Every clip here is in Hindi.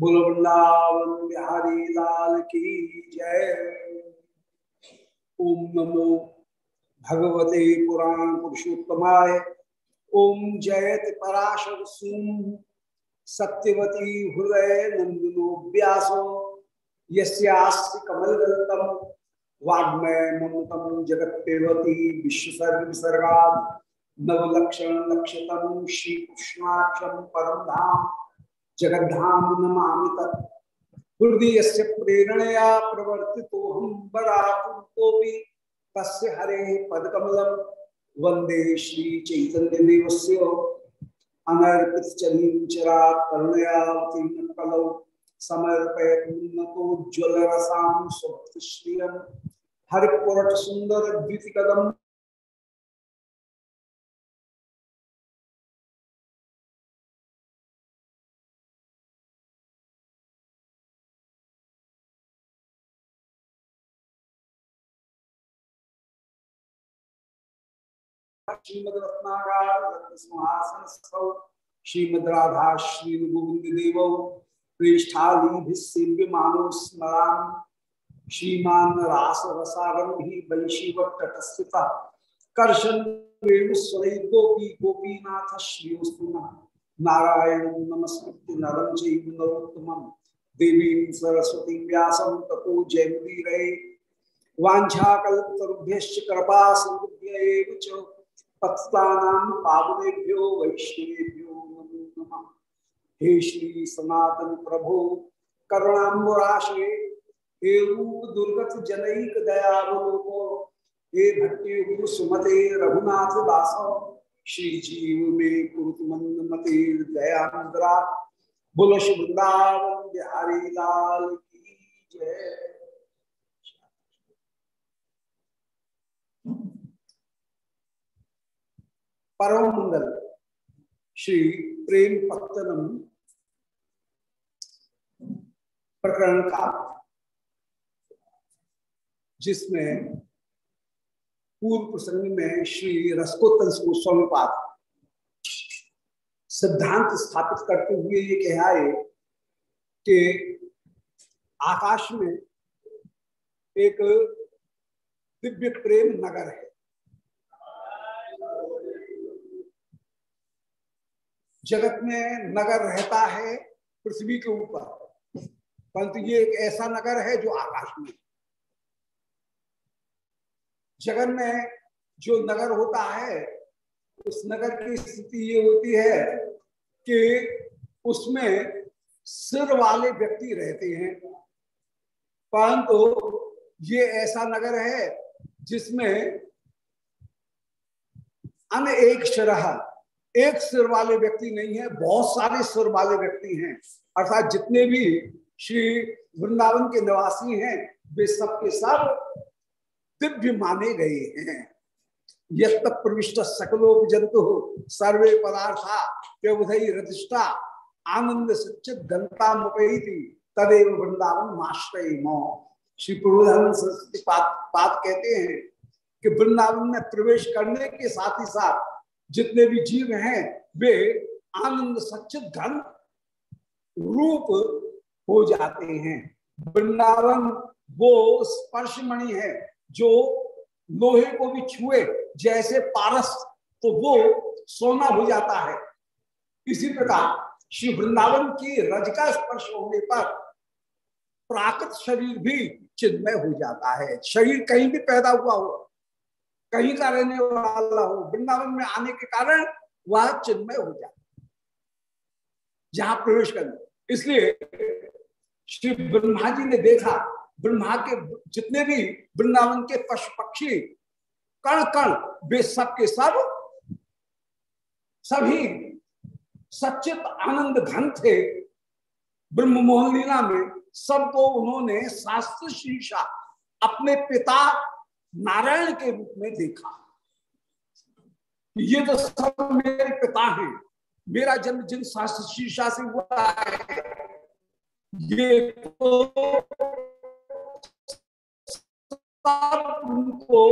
बोलो वृंदावन बिहारी लाल की जय। ओम नमो भगवते पुराण पुरुषोत्तमाय। ओम जयत पराशर सून। सत्यवती हृदय नंदनो व्यासो। यस्यास्ति कमलदलतम वाग्मय ममतम जगत्पेवती विश्वसर्ग विसर्गा नवलक्षण लक्षतम श्री कृष्णाक्षम परम धाम जगद्धाम नमामि तत्। हृदय से प्रेरणया प्रवर्तितो हम बरापुरी तस्य हरे पदकमलम। वंदे श्री चैतन्य देवस्य अनर्पित समर्पयन्नतोज्वल रसाम श्रियम हरिपुरट सुंदर द्वितिकदम श्रीमद रत्नागार रत्न श्रीमद राधा श्री गोविंद देव सेव्यमानो स्मराम श्रीमान रास रसारंभी वैशिव तटस्थिता कर्शन वेणुस्वरे गोपी गोपीनाथ श्रीस्तुना नारायण नमस्कृत्य नरम चैव देवीं सरस्वती व्यासं ततो जयमुदीरये। वाञ्छाकल्पतरुभ्यश्च कृपा सिन्धुभ्य पावनेभ्यो, वैष्णवेभ्यो नमो नमः। हे श्री सनातन प्रभु करुणाम्बुराशे हे रूप दुर्गत जनैक दयावलोको, हे गुरु सुमते रघुनाथ दासो, श्री जीव में कुरुत मंद मते दयानंदरा, बोलो वृंदावन बिहारी लाल की जय। परम मंगल श्री प्रेम पत्तनम प्रकरण का, जिसमें पूर्व प्रसंग में श्री रसकोत्तन गोस्वामी सिद्धांत स्थापित करते हुए ये कहा है कि आकाश में एक दिव्य प्रेम नगर है। जगत में नगर रहता है पृथ्वी के ऊपर। परंतु ये एक ऐसा नगर है जो आकाश में जगत में जो नगर होता है, उस नगर की स्थिति ये होती है कि उसमें सिर वाले व्यक्ति रहते हैं। परंतु ये ऐसा नगर है जिसमें अन एक शरह एक सिर वाले व्यक्ति नहीं है, बहुत सारे सिर वाले व्यक्ति हैं। अर्थात जितने भी श्री वृंदावन के निवासी हैं, वे सब के सब दिव्य माने गए हैं। यत प्रविष्ट सकलोप जंतु सर्वे पदार्था व्यवधि रधिष्ठा आनंद सचित घनता मुपैती तदेव वृंदावन माश्रय श्री प्रबोधन सरस्वती पाद कहते हैं कि वृंदावन में प्रवेश करने के साथ ही साथ जितने भी जीव हैं, वे आनंद सचित घन रूप हो जाते हैं। वृंदावन वो स्पर्शमणि है जो लोहे को भी छुए, जैसे पारस तो वो सोना हो जाता है। इसी प्रकार श्री वृंदावन की रज का स्पर्श होने पर प्राकृत शरीर भी चिन्मय हो जाता है। शरीर कहीं भी पैदा हुआ हो कहीं का रहने वाला हो, वृंदावन में आने के कारण वह चिन्मय हो जाता जहाँ प्रवेश करने इसलिए श्री ब्रह्मा जी ने देखा, ब्रह्मा के जितने भी वृंदावन के पशु पक्षी कण कण वे सब के सब, सभी सचित आनंद घन थे। ब्रह्म मोहन लीला में सबको उन्होंने शास्त्र शीर्षा, अपने पिता नारायण के रूप में देखा। ये तो सब मेरे पिता हैं। मेरा जन्म जिन शास्त्र शीर्षा से हुआ है, ये तो उनको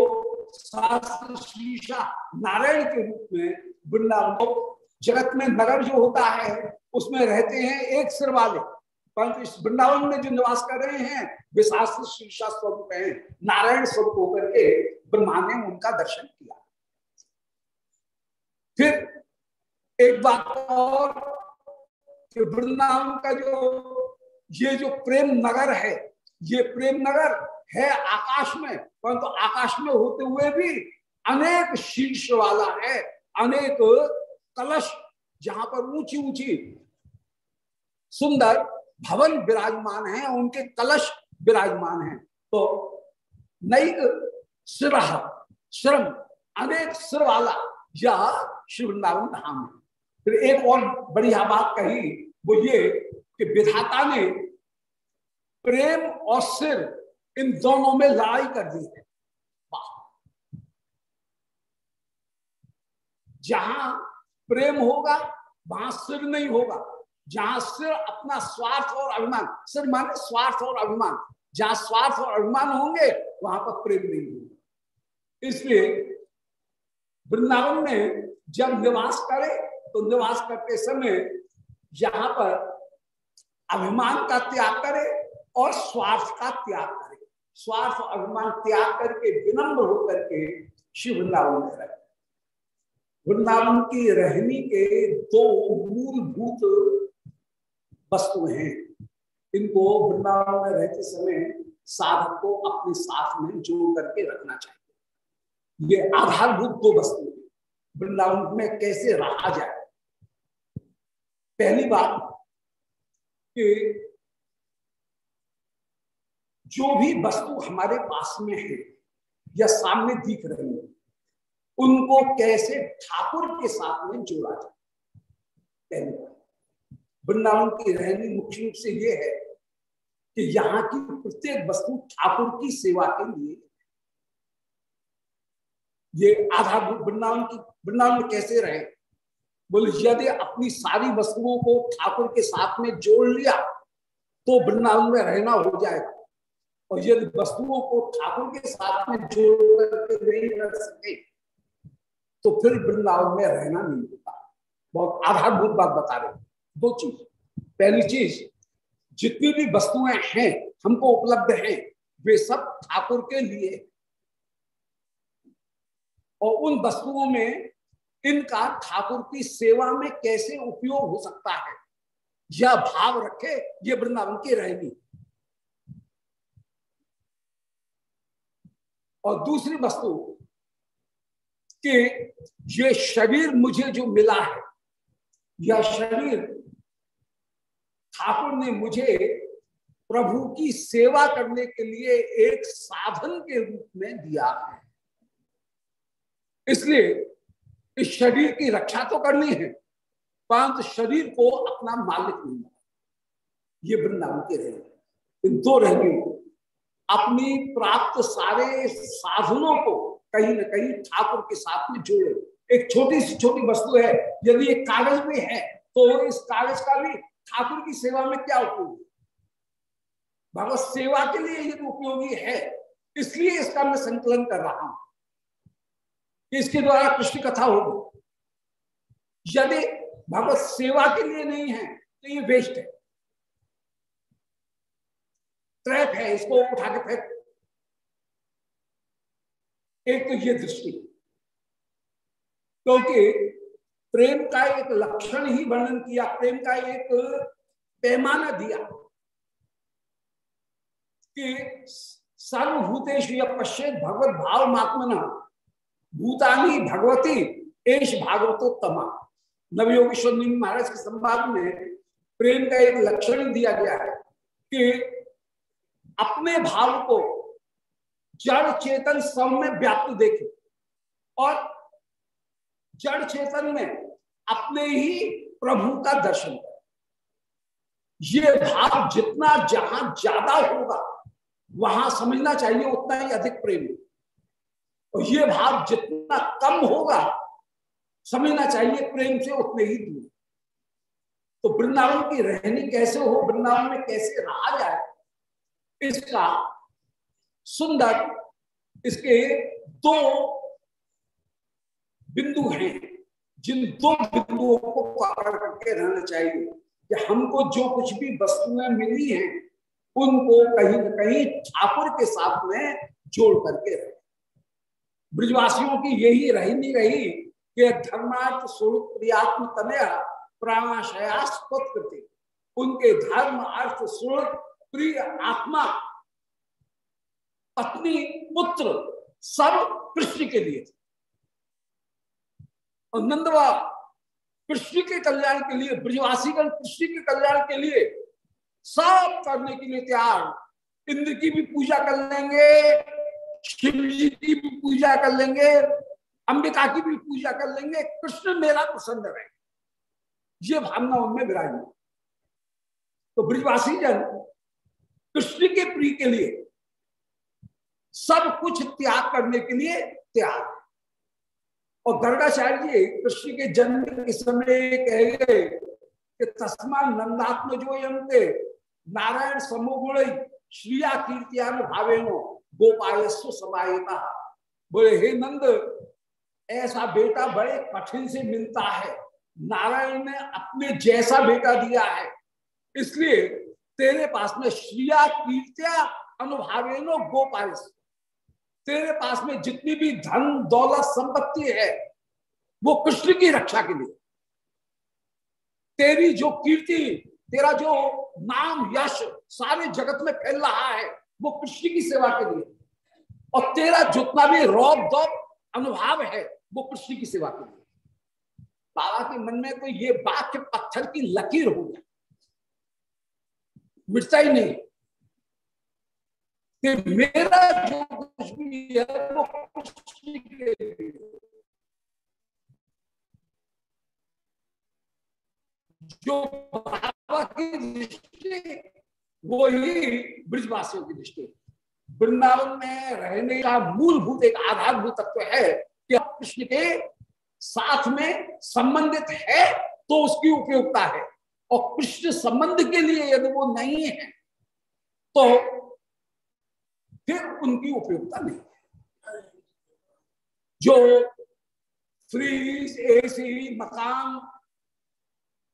शास्त्र शीर्षा नारायण के रूप में वृंदावन, जगत में नगर जो होता है, उसमें रहते हैं एक सिर वाले। परंतु इस वृंदावन में जो निवास कर रहे हैं, वे शास्त्र शीर्षा स्वरूप है। नारायण स्वरूप होकर के ब्रह्मा ने उनका दर्शन किया। फिर एक बात और वृंदावन का जो, ये जो प्रेम नगर है, ये प्रेम नगर है आकाश में, परंतु आकाश में होते हुए भी अनेक शीर्ष वाला है, अनेक कलश, जहाँ पर ऊँची ऊँची सुंदर भवन विराजमान है, उनके कलश विराजमान है। तो नई सिर श्रम अनेक सिर वाला यह श्री वृंदावन धाम है। फिर एक और बढ़िया बात कही, वो ये कि विधाता ने प्रेम और सिर इन दोनों में लड़ाई कर दी है। जहाँ प्रेम होगा, वहाँ सिर नहीं होगा। जहाँ सिर अपना स्वार्थ और अभिमान सिर माने स्वार्थ और अभिमान। जहाँ स्वार्थ और अभिमान होंगे, वहाँ पर प्रेम नहीं होगा। इसलिए वृंदावन में जब निवास करे तो निवास करते समय यहाँ पर अभिमान का त्याग करे और स्वार्थ का त्याग करे। स्वार्थ और अभिमान त्याग करके विनम्र होकर के शिव वृंदावन में रहे। वृंदावन की रहनी के दो मूलभूत वस्तु हैं। इनको वृंदावन में रहते समय साधक को अपने साथ में जोड़ करके रखना चाहिए। ये आधारभूत दो वस्तु है। वृंदावन में कैसे रहा जाए? पहली बात कि जो भी वस्तु हमारे पास में है या सामने दिख रही है, उनको कैसे ठाकुर के साथ में जोड़ा जाए? पहली बात। वृंदावन की रहनी मुख्य रूप से ये है कि यहाँ की प्रत्येक वस्तु ठाकुर की सेवा के लिए ये आधारभूत वृंदावन की, वृंदावन कैसे रहे? बोले, यदि अपनी सारी वस्तुओं को ठाकुर के साथ में जोड़ लिया तो वृंदावन में रहना हो जाएगा। और यदि वस्तुओं को ठाकुर के साथ में जोड़ करके नहीं रह सके तो फिर वृंदावन में रहना नहीं होता। बहुत आधारभूत बात बता रहे दो चीज़। पहली चीज़, जितनी भी वस्तुएँ हैं, हमको उपलब्ध हैं, वे सब ठाकुर के लिए। और उन वस्तुओं में, इनका ठाकुर की सेवा में कैसे उपयोग हो सकता है, यह भाव रखे, ये वृंदावन की रहनी। और दूसरी वस्तु, कि ये शरीर मुझे जो मिला है, यह शरीर ठाकुर ने मुझे प्रभु की सेवा करने के लिए एक साधन के रूप में दिया है। इसलिए इस शरीर की रक्षा तो करनी है, परंतु शरीर को अपना मालिक नहीं ये वृंदावन के रहे इन दो रहने, अपनी प्राप्त सारे साधनों को कहीं ना कहीं ठाकुर के साथ में जोड़े। एक छोटी सी छोटी वस्तु है, यदि एक कागज़ भी है तो इस कागज़ का भी ठाकुर की सेवा में क्या उपयोगी? भगवत सेवा के लिए यदि उपयोगी है। इसलिए इसका मैं संकलन कर रहा हूँ कि इसके द्वारा कृष्ण कथा होगी। यदि भगवत सेवा के लिए नहीं है तो ये वेस्ट है। ट्रैप है, इसको उठा के फेंक। एक तो ये दृष्टि, क्योंकि प्रेम का एक लक्षण ही वर्णन किया, प्रेम का एक पैमाना दिया कि सर्वभूतेश पश्चित भगवत भाव मात्मना भूतानी भगवती एश भागवतोत्तमा नवयोगेश्वर महाराज के संवाद में प्रेम का एक लक्षण दिया गया है कि अपने भाव को जड़ चेतन सब में व्याप्त देखे और जड़ चेतन में अपने ही प्रभु का दर्शन करे। ये भाव जितना जहाँ ज़्यादा होगा, वहाँ समझना चाहिए उतना ही अधिक प्रेम और ये भाव जितना कम होगा, समझना चाहिए प्रेम से उतने ही दूर। तो वृंदावन की रहनी कैसे हो, वृंदावन में कैसे रहा जाए, इसका सुंदर, इसके दो बिंदु हैं। जिन दो बिंदुओं को पकड़ करके रहना चाहिए, कि हमको जो कुछ भी वस्तुएँ मिली हैं, उनको कहीं ना कहीं ठाकुर के साथ में जोड़ करके रहे ब्रजवासियों की यही रही नहीं रही कि धर्मार्थ स्वरूप प्रियात्म तनया करते। उनके धर्म अर्थ स्वरूप प्रिय आत्मा, पत्नी, पुत्र सब कृष्ण के लिए थे। और नंदवा, कृष्ण के कल्याण के लिए, ब्रजवासीगण कृष्ण के कल्याण के लिए सब करने के लिए तैयार। इंद्र की भी पूजा कर लेंगे, शिव जी की भी पूजा कर लेंगे, अंबिका की भी पूजा कर लेंगे, कृष्ण मेरा प्रसन्न रहे। ये भावना उनमें विराज तो ब्रजवासी जन कृष्ण के प्रिय के लिए सब कुछ त्याग करने के लिए त्याग और गर्गाचार्य जी, कृष्ण के जन्म के समय कह गए कि तस्मा नंदात्म जो यंते, नारायण समोगुण श्रिया कीर्तियान भावेनो गोपायस्व समायता बोले, हे नंद, ऐसा बेटा बड़े कठिन से मिलता है। नारायण ने अपने जैसा बेटा दिया है। इसलिए तेरे पास में श्रिया कीर्तिया अनुभावेनो गोपायस्व तेरे पास में जितनी भी धन, दौलत, संपत्ति है, वो कृष्ण की रक्षा के लिए। तेरी जो कीर्ति, तेरा जो नाम, यश सारे जगत में फैल रहा है, वो कृष्ण की सेवा के लिए। और तेरा जितना भी रौब दौब अनुभाव है, वो कृष्ण की सेवा के लिए। बाबा के मन में तो ये बात पत्थर की लकीर हो गया। मिटता ही नहीं। कि मेरा जो कुछ भी है, वो कृष्ण के लिए। जो बाबा की दृष्टि वो ही ब्रिजवासियों की दृष्टि वृंदावन में रहने का मूलभूत एक आधारभूत तत्व है कि कृष्ण के साथ में संबंधित है तो उसकी उपयोगिता है। और कृष्ण संबंध के लिए यदि वो नहीं है तो फिर उनकी उपयोगिता नहीं। जो फ्रीज, एसी, मकान,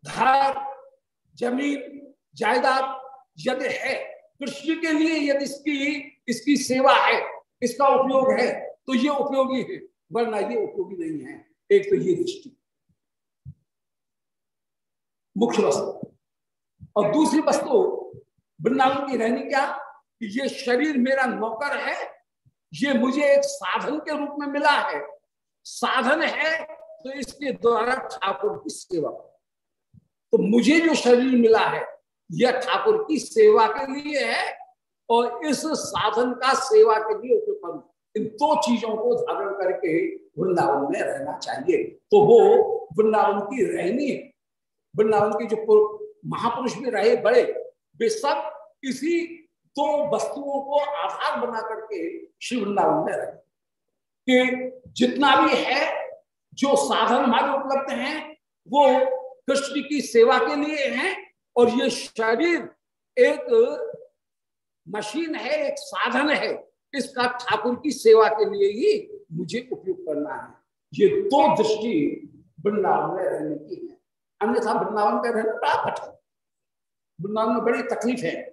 घर, ज़मीन, जायदाद यदि है कृष्ण के लिए यदि इसकी इसकी सेवा है, इसका उपयोग है तो ये उपयोगी है, वरना ये उपयोगी नहीं है। एक तो ये दृष्टि। मुख्य वस्तु। और दूसरी वस्तु, वृंदावन की रहनी क्या? ये शरीर मेरा नौकर है, ये मुझे एक साधन के रूप में मिला है। साधन है तो इसके द्वारा ठाकुर की सेवा। तो मुझे जो शरीर मिला है, यह ठाकुर की सेवा के लिए है और इस साधन का सेवा के लिए उपयोग इन दो चीज़ों को धारण करके वृंदावन में रहना चाहिए। तो वो वृंदावन की रहनी है। वृंदावन के जो महापुरुष भी रहे, बड़े, वे सब इसी दो वस्तुओं को आधार बना करके श्री वृंदावन में रहे कि जितना भी है, जो साधन हमारे उपलब्ध हैं, वो कृष्ण की सेवा के लिए हैं और ये शरीर एक मशीन है, एक साधन है, इसका ठाकुर की सेवा के लिए ही मुझे उपयोग करना है। ये दो दृष्टि वृंदावन में रहने की है। अन्यथा वृंदावन का रहना बड़ा कठिन वृंदावन में बड़ी तकलीफ़ है।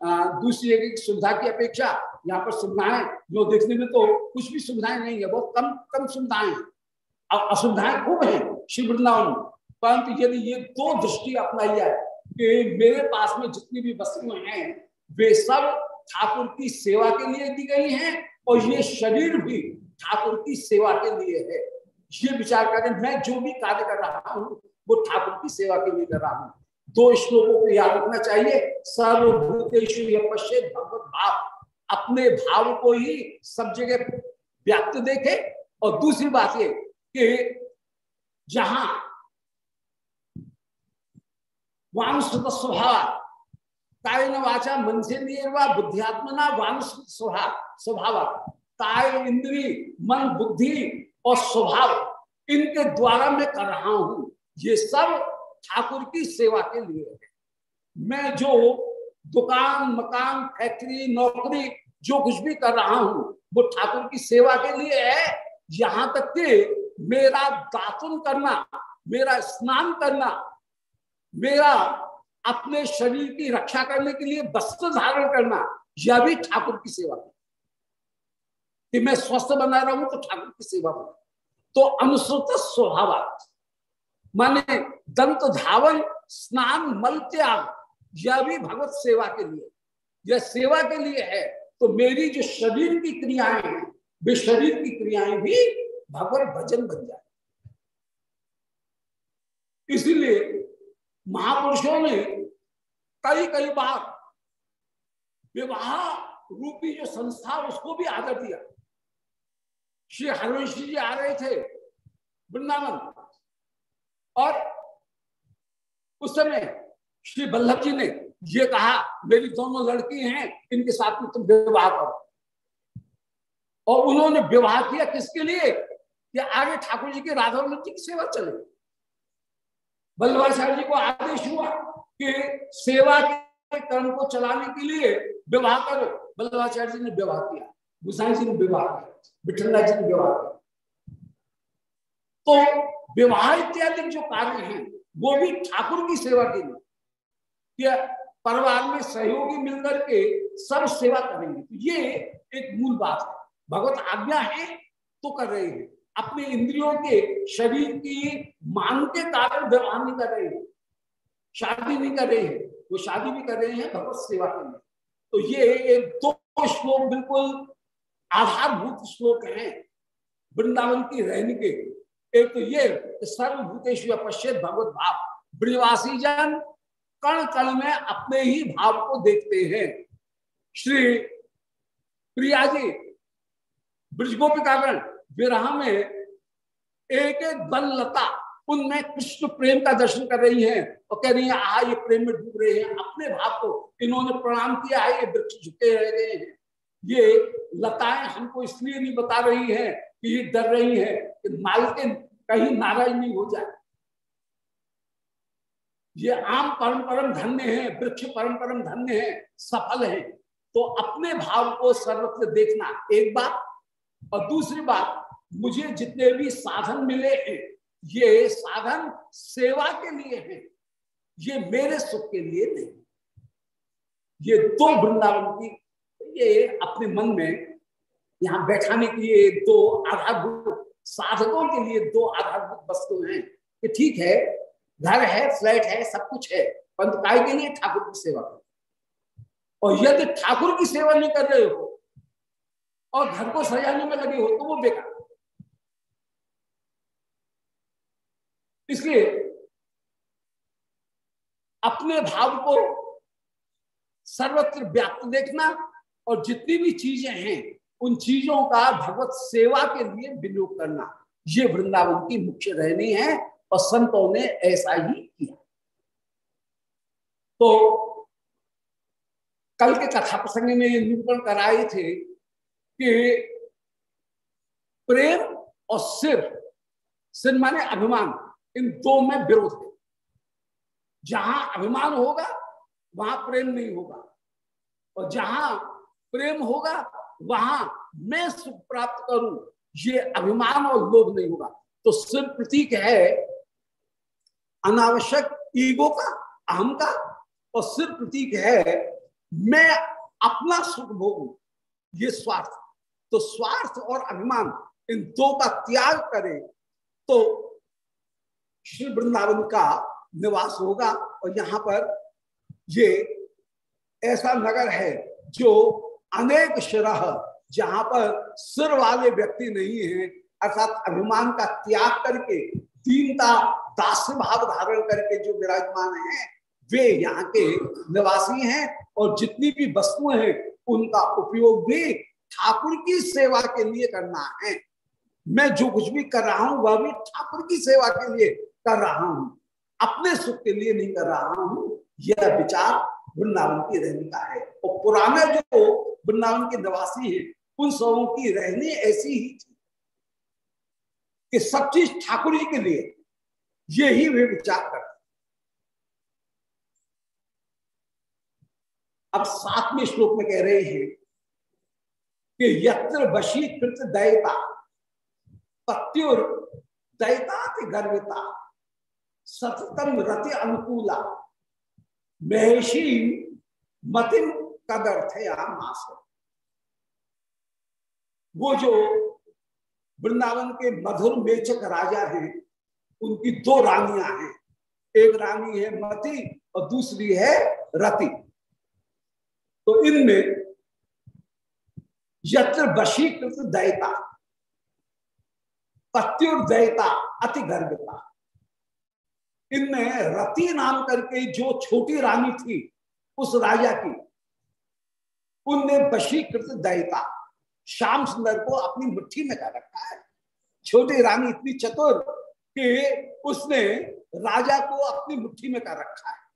दूसरी एक सुविधा की अपेक्षा यहाँ पर सुविधाएँ, जो देखने में तो कुछ भी सुविधाएँ नहीं है, बहुत कम कम सुविधाएँ असुविधाएँ खूब है शिव वृंदावन में। परंतु यदि ये दो दृष्टि अपनाई जाए कि मेरे पास में जितनी भी वस्तुएँ हैं, वे सब ठाकुर की सेवा के लिए दी गई हैं और ये शरीर भी ठाकुर की सेवा के लिए है। ये विचार करें, मैं जो भी कार्य कर रहा हूँ, वो ठाकुर की सेवा के लिए कर रहा हूँ। दो श्लोकों को याद रखना चाहिए। सर्वभूतेश भगवत भाव। अपने भाव को ही सब जगह व्याप्त देखे। और दूसरी बात ये कि जहाँ वानुसृत स्वभाव न वाचा मन से बुद्धियात्मना वानुसृत स्वभाव स्वभाव। काय इंद्री, मन, बुद्धि और स्वभाव, इनके द्वारा मैं कर रहा हूँ। ये सब ठाकुर की सेवा के लिए। है मैं जो दुकान, मकान, फैक्ट्री, नौकरी, जो कुछ भी कर रहा हूँ, वो ठाकुर की सेवा के लिए है। यहाँ तक कि मेरा दातुन करना, मेरा स्नान करना, मेरा अपने शरीर की रक्षा करने के लिए वस्त्र धारण करना, यह भी ठाकुर की सेवा है। कि मैं स्वस्थ बना रहा हूँ तो ठाकुर की सेवा करूँ तो अनुसृत स्वभाव माने दंत धावन, स्नान, मल त्याग, यह भी भगवत सेवा के लिए। यह सेवा के लिए है तो मेरी जो शरीर की क्रियाएँ हैं, वे शरीर की क्रियाएँ भी भगवत भजन बन जाए। इसलिए महापुरुषों ने कई कई बार विवाह रूपी जो संस्था, उसको भी आदर दिया। श्री हरवंश जी आ रहे थे वृंदावन, और उस समय श्री बल्लभ जी ने ये कहा, मेरी दोनों लड़की हैं, इनके साथ में तुम विवाह करो। और उन्होंने विवाह किया किसके लिए? कि आगे ठाकुर जी के राधा जी की सेवा चले। बल्लभाचार्य जी को आदेश हुआ कि सेवा के कर्म को चलाने के लिए विवाह करो। बल्लभाचार्य जी ने विवाह किया गुसाई जी ने विवाह किया विठलनाथ जी ने विवाह किया। तो विवाह इत्यादि जो कार्य हैं वो भी ठाकुर की सेवा के लिए। परिवार में सहयोगी मिलकर के सब सेवा करेंगे? तो ये एक मूल बात है। भगवत आज्ञा है तो कर रहे हैं। अपने इंद्रियों के, शरीर की मांग के कारण व्यवहार नहीं कर रहे हैं। शादी नहीं कर रहे हैं। वो शादी भी कर रहे हैं, भगवत सेवा के लिए। तो ये एक दो श्लोक बिल्कुल आधारभूत श्लोक है। वृंदावन की रहने के एक तो ये सर्वभूतेश पश्चित भगवत भाव। ब्रजवासी जन कण कण में अपने ही भाव को देखते हैं। श्री प्रिया जी, ब्रजगोपिकागण, विरह में एक एक बल लता, उनमें कृष्ण प्रेम का दर्शन कर रही हैं और कह रही हैं आ ये प्रेम में डूब रहे हैं। अपने भाव को इन्होंने प्रणाम किया है, ये वृक्ष झुके रह गए हैं। ये लताएँ हमको इसलिए नहीं बता रही हैं कि ये डर रही हैं कि मालकिन कहीं नाराज़ नहीं हो जाए। ये आम परम धन्य है, वृक्ष परम धन्य है, सफल है। तो अपने भाव को सर्वत्र देखना एक बात, और दूसरी बात, मुझे जितने भी साधन मिले हैं, ये साधन सेवा के लिए है, ये मेरे सुख के लिए नहीं। ये दो वृंदावन की, ये अपने मन में यहाँ बैठाने के लिए दो आधारभूत साधकों के लिए दो आधारभूत वस्तु हैं कि ठीक है, घर है, फ्लैट है, सब कुछ है परंतु काय के लिए ठाकुर की सेवा करो। और यदि ठाकुर की सेवा नहीं कर रहे हो और घर को सजाने में लगे हो तो वो बेकार। इसलिए अपने भाव को सर्वत्र व्याप्त देखना और जितनी भी चीज़ें हैं उन चीज़ों का भगवत सेवा के लिए विनियोग करना। ये वृंदावन की मुख्य रहनी है और संतों ने ऐसा ही किया। तो कल के कथा प्रसंग में ये निरूपण कराए थे कि प्रेम और सिर सिर माने अभिमान, इन दो में विरोध है। जहाँ अभिमान होगा, वहाँ प्रेम नहीं होगा। और जहाँ प्रेम होगा वहाँ मैं सुख प्राप्त करूँ? ये अभिमान और लोभ नहीं होगा। तो सिर्फ़ प्रतीक है अनावश्यक ईगो का, अहम का, और सिर्फ़ प्रतीक है मैं अपना सुख भोगू। ये स्वार्थ। तो स्वार्थ और अभिमान इन दो का त्याग करें तो श्री वृंदावन का निवास होगा। और यहाँ पर ये ऐसा नगर है जो अनेक शिरह जहाँ पर सिर वाले व्यक्ति नहीं है, अर्थात अभिमान का त्याग करके, दीनता दास भाव धारण करके जो विराजमान हैं, वे यहाँ के निवासी हैं और जितनी भी वस्तुएँ हैं, उनका उपयोग भी ठाकुर की सेवा के लिए करना है। मैं जो कुछ भी कर रहा हूँ, वह भी ठाकुर की सेवा के लिए कर रहा हूँ। अपने सुख के लिए नहीं कर रहा हूँ, यह विचार वृंदावन की रहने का है। और पुराने जो वृंदावन के निवासी हैं। उन सबों की रहनी ऐसी ही थी कि सब चीज़ ठाकुर जी के लिए ये ही वे विचार करते। अब सातवें श्लोक में कह रहे हैं कि यत्र वशीकृत दयता पत्युर दयता गर्विता, सततम रति अनुकूला महेशी मतिम कदर्थया मास वो जो वृंदावन के मधुर मेचक राजा हैं, उनकी दो रानियाँ हैं। एक रानी है मति और दूसरी है रति। तो इनमें यत्र वशीकृत दयता, पत्युर्दयता अति गर्भता इनमें रति नाम करके जो छोटी रानी थी, उस राजा की उनने वशीकृत दयता। श्याम सुंदर को अपनी मुट्ठी में कर रखा है। छोटी रानी इतनी चतुर कि उसने राजा को अपनी मुट्ठी में कर रखा है।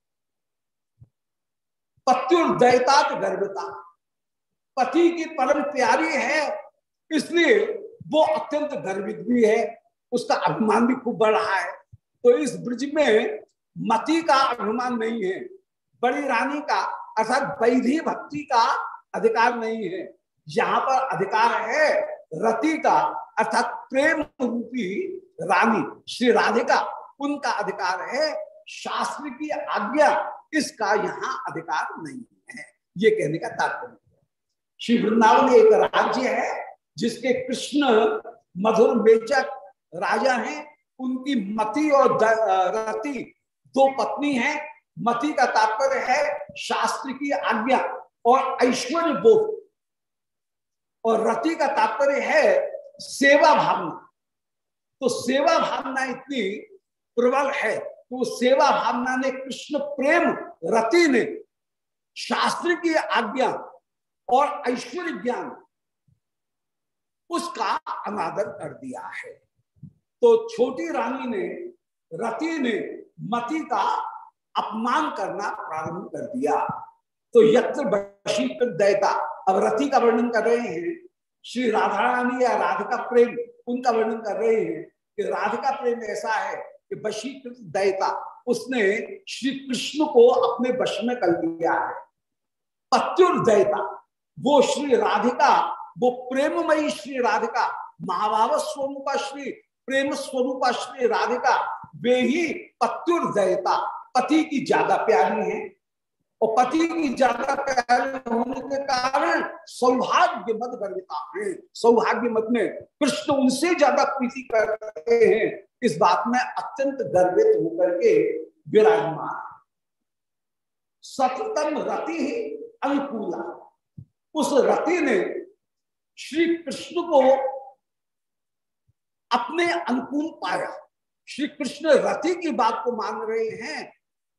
पत्युर्दयता गर्भता। पति की परम प्यारी है, इसलिए वो अत्यंत गर्वित भी है। उसका अभिमान भी खूब बढ़ रहा है। तो इस ब्रिज में मति का अभिमान नहीं है। बड़ी रानी का, अर्थात वैधि भक्ति का अधिकार नहीं है। यहाँ पर अधिकार है रति का, अर्थात प्रेम रूपी रानी, श्री राधिका उनका अधिकार है। शास्त्र की आज्ञा, इसका यहाँ अधिकार नहीं है। ये कहने का तात्पर्य श्री वृंदावन एक राज्य है, जिसके कृष्ण मधुर मेचक राजा हैं। उनकी मति और रति दो पत्नी हैं। मति का तात्पर्य है शास्त्र की आज्ञा और ऐश्वर्य बोध। और रति का तात्पर्य है सेवा भावना। तो सेवा भावना इतनी प्रबल है तो सेवा भावना ने कृष्ण प्रेम, रति ने शास्त्र की आज्ञा और ऐश्वर्य ज्ञान उसका अनादर कर दिया है। तो छोटी रानी ने, रति ने मति का अपमान करना प्रारंभ कर दिया। तो यत्र वशीकृत दयता अब रति का वर्णन कर रहे हैं। श्री राधा रानी या राधिका प्रेम, उनका वर्णन कर रहे हैं कि राधिका प्रेम ऐसा है कि वशीकृत दयता उसने श्री कृष्ण को अपने वश में कर लिया है। पत्युर्दयता वो श्री राधिका, वो प्रेममयी श्री राधिका, महाभाव स्वरूपा श्री, प्रेम स्वरूपा श्री राधिका, वे ही पत्युर्दयता पति की ज़्यादा प्यारी है और पति की ज़्यादा प्यारे होने के कारण सौभाग्य मत गर्विता है। सौभाग्य मत में कृष्ण उनसे ज़्यादा प्रीति करते हैं। इस बात में अत्यंत गर्वित होकर के विराजमान। सततम रति ही अनुकूला उस रति ने श्री कृष्ण को अपने अनुकूल पाया। श्री कृष्ण रति की बात को मान रहे हैं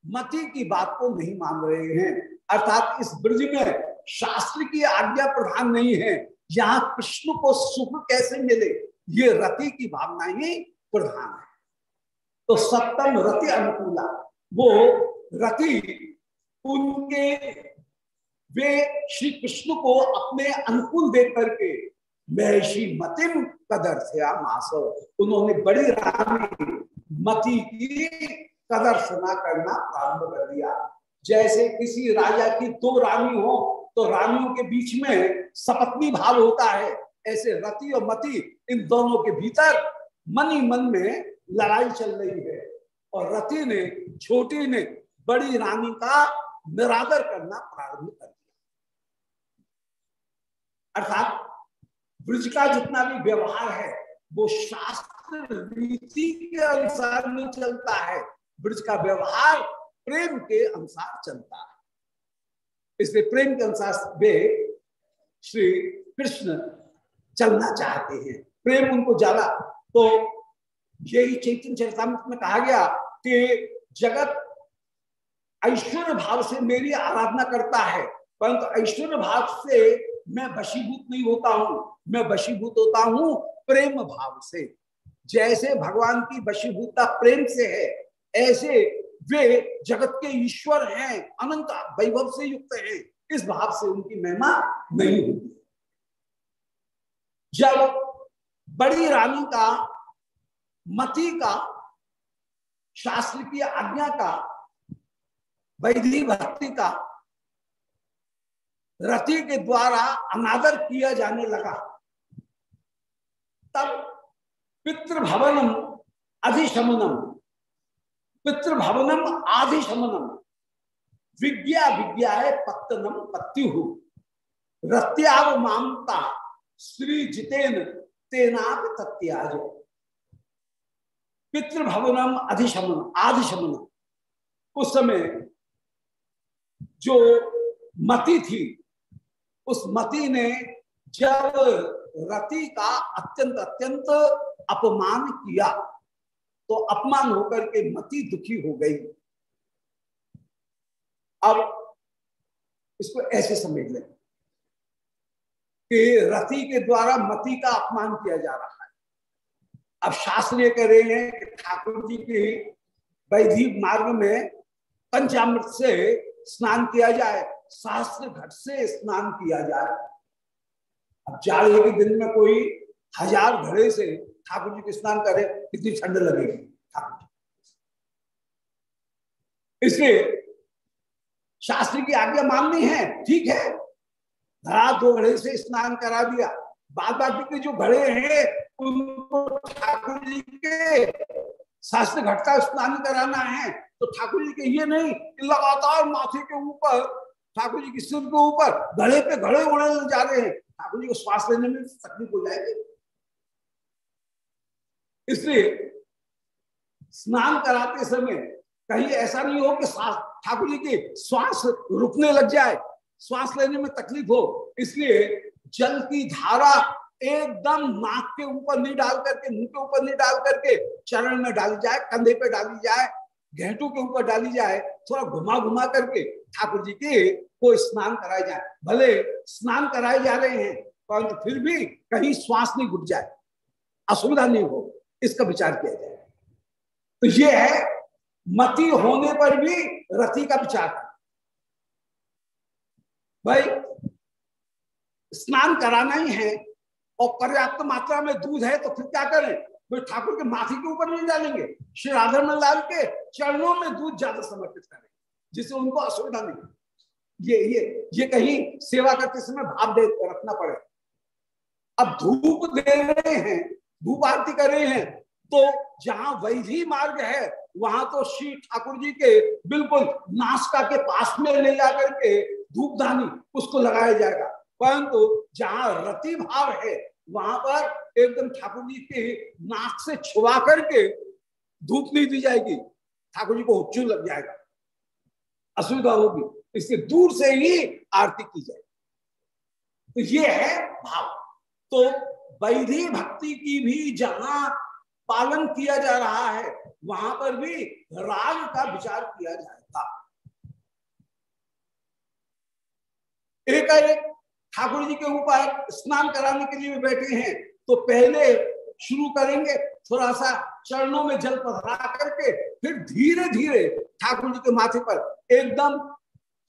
मति की बात को नहीं मान रहे हैं। अर्थात इस ब्रज में शास्त्र की आज्ञा प्रधान नहीं है। यहाँ कृष्ण को सुख कैसे मिले? ये रति की भावना ही प्रधान है। तो सप्तम रति अनुकूला, वो रति, उनके वे श्री कृष्ण को अपने अनुकूल देख करके महर्षि मतिम कदर थे मासो उन्होंने बड़ी रानी मति की कदर सुना करना प्रारंभ कर दिया। जैसे किसी राजा की दो रानी हो तो रानियों के बीच में सपत्नी भाव होता है। ऐसे रति और मति इन दोनों के भीतर मन ही मन में लड़ाई चल रही है। और रति ने, छोटी ने, बड़ी रानी का निरादर करना प्रारंभ कर दिया। अर्थात ब्रज का जितना भी व्यवहार है, वो शास्त्र शास्त्र रीति के अनुसार नहीं चलता है। ब्रज का व्यवहार प्रेम के अनुसार चलता है। इसलिए प्रेम के अनुसार वे श्री कृष्ण चलना चाहते हैं। प्रेम उनको ज़्यादा। तो यही चैतन्य चरितमृत में कहा गया कि जगत ऐश्वर्य भाव से मेरी आराधना करता है, परंतु ऐश्वर्य भाव से मैं वशीभूत नहीं होता हूँ। मैं वशीभूत होता हूँ प्रेम भाव से। जैसे भगवान की वशीभूतता प्रेम से है ऐसे वे जगत के ईश्वर हैं, अनंत वैभव से युक्त हैं, इस भाव से उनकी महिमा नहीं होती। जब बड़ी रानी का, मति का, शास्त्र की आज्ञा का, वैधि भक्ति का, रति के द्वारा अनादर किया जाने लगा, तब पितृभवनम अधिशमनम पितृभवनम आधिशमनम विज्ञा विज्ञा है पत्तनम पत्यु। रत्यावमानता श्री जितेन तेनाप तत्याज। पितृभवनम अधिशमन आधिशमनम उस समय जो मति थी, उस मति ने जब रति का अत्यंत अत्यंत अपमान किया। तो अपमान होकर के मति दुखी हो गई। अब इसको ऐसे समझ लें कि रति के द्वारा मति का अपमान किया जा रहा है। अब शास्त्र ये कह रहे हैं कि ठाकुर जी की वैधिक मार्ग में पंचामृत से स्नान किया जाए, शास्त्र घट से स्नान किया जाए। अब जाड़े के दिन में कोई हज़ार घड़े से ठाकुर जी के स्नान करे कितनी ठंड लगेगी? ठाकुर इसलिए शास्त्र की आज्ञा माननी है, ठीक है? धरा दो घड़े से स्नान करा दिया। बाद बाकी के जो घड़े हैं, उनको ठाकुर जी के शास्त्र घट का स्नान कराना है। तो ठाकुर जी के ये नहीं कि लगातार माथे के ऊपर, ठाकुर जी के सिर के ऊपर घड़े पे घड़े उड़े जा रहे हैं। ठाकुर जी को श्वास लेने में तकलीफ़ हो जाएगी। इसलिए स्नान कराते समय कहीं ऐसा नहीं हो कि ठाकुर जी की श्वास रुकने लग जाए, श्वास लेने में तकलीफ़ हो। इसलिए जल की धारा एकदम नाक के ऊपर नहीं डाल करके, मुँह के ऊपर नहीं डाल करके चरण में डाली जाए, कंधे पे डाली जाए, घेटू के ऊपर डाली जाए, थोड़ा घुमा घुमा करके ठाकुर जी के को स्नान कराए जाए। भले स्नान कराए जा रहे हैं, परंतु फिर भी कहीं श्वास नहीं घुट जाए, असुविधा नहीं हो। इसका विचार किया जाए। तो ये है, मति होने पर भी रति का विचार। भाई, स्नान कराना ही है और पर्याप्त मात्रा में दूध है तो फिर क्या करें? तो ठाकुर के माथी के ऊपर नहीं डालेंगे। श्री राधा लाल के चरणों में दूध ज़्यादा समर्पित करें, जिससे उनको असुविधा नहीं ये ये ये कहीं सेवा करते समय भाव दे रखना पड़े। अब धूप दे रहे हैं धूप आरती कर रहे हैं। तो जहाँ वैधि मार्ग है, वहाँ तो श्री ठाकुर जी के बिल्कुल नाशका के पास में ले जाकर के धूपदानी उसको लगाया जाएगा। परंतु जहाँ रति भाव है, वहाँ पर एकदम ठाकुर जी के नाक से छुआ करके धूप नहीं दी जाएगी। ठाकुर जी को हुच्चू लग जाएगा। असुविधा होगी। इसके दूर से ही आरती की जाएगी। तो ये है भाव। तो वैधि भक्ति की भी जहाँ पालन किया जा रहा है, वहाँ पर भी राग का विचार किया जाएगा एक ठाकुर जी के ऊपर स्नान कराने के लिए बैठे हैं तो पहले शुरू करेंगे थोड़ा सा चरणों में जल पधरा करके, फिर धीरे धीरे ठाकुर जी के माथे पर एकदम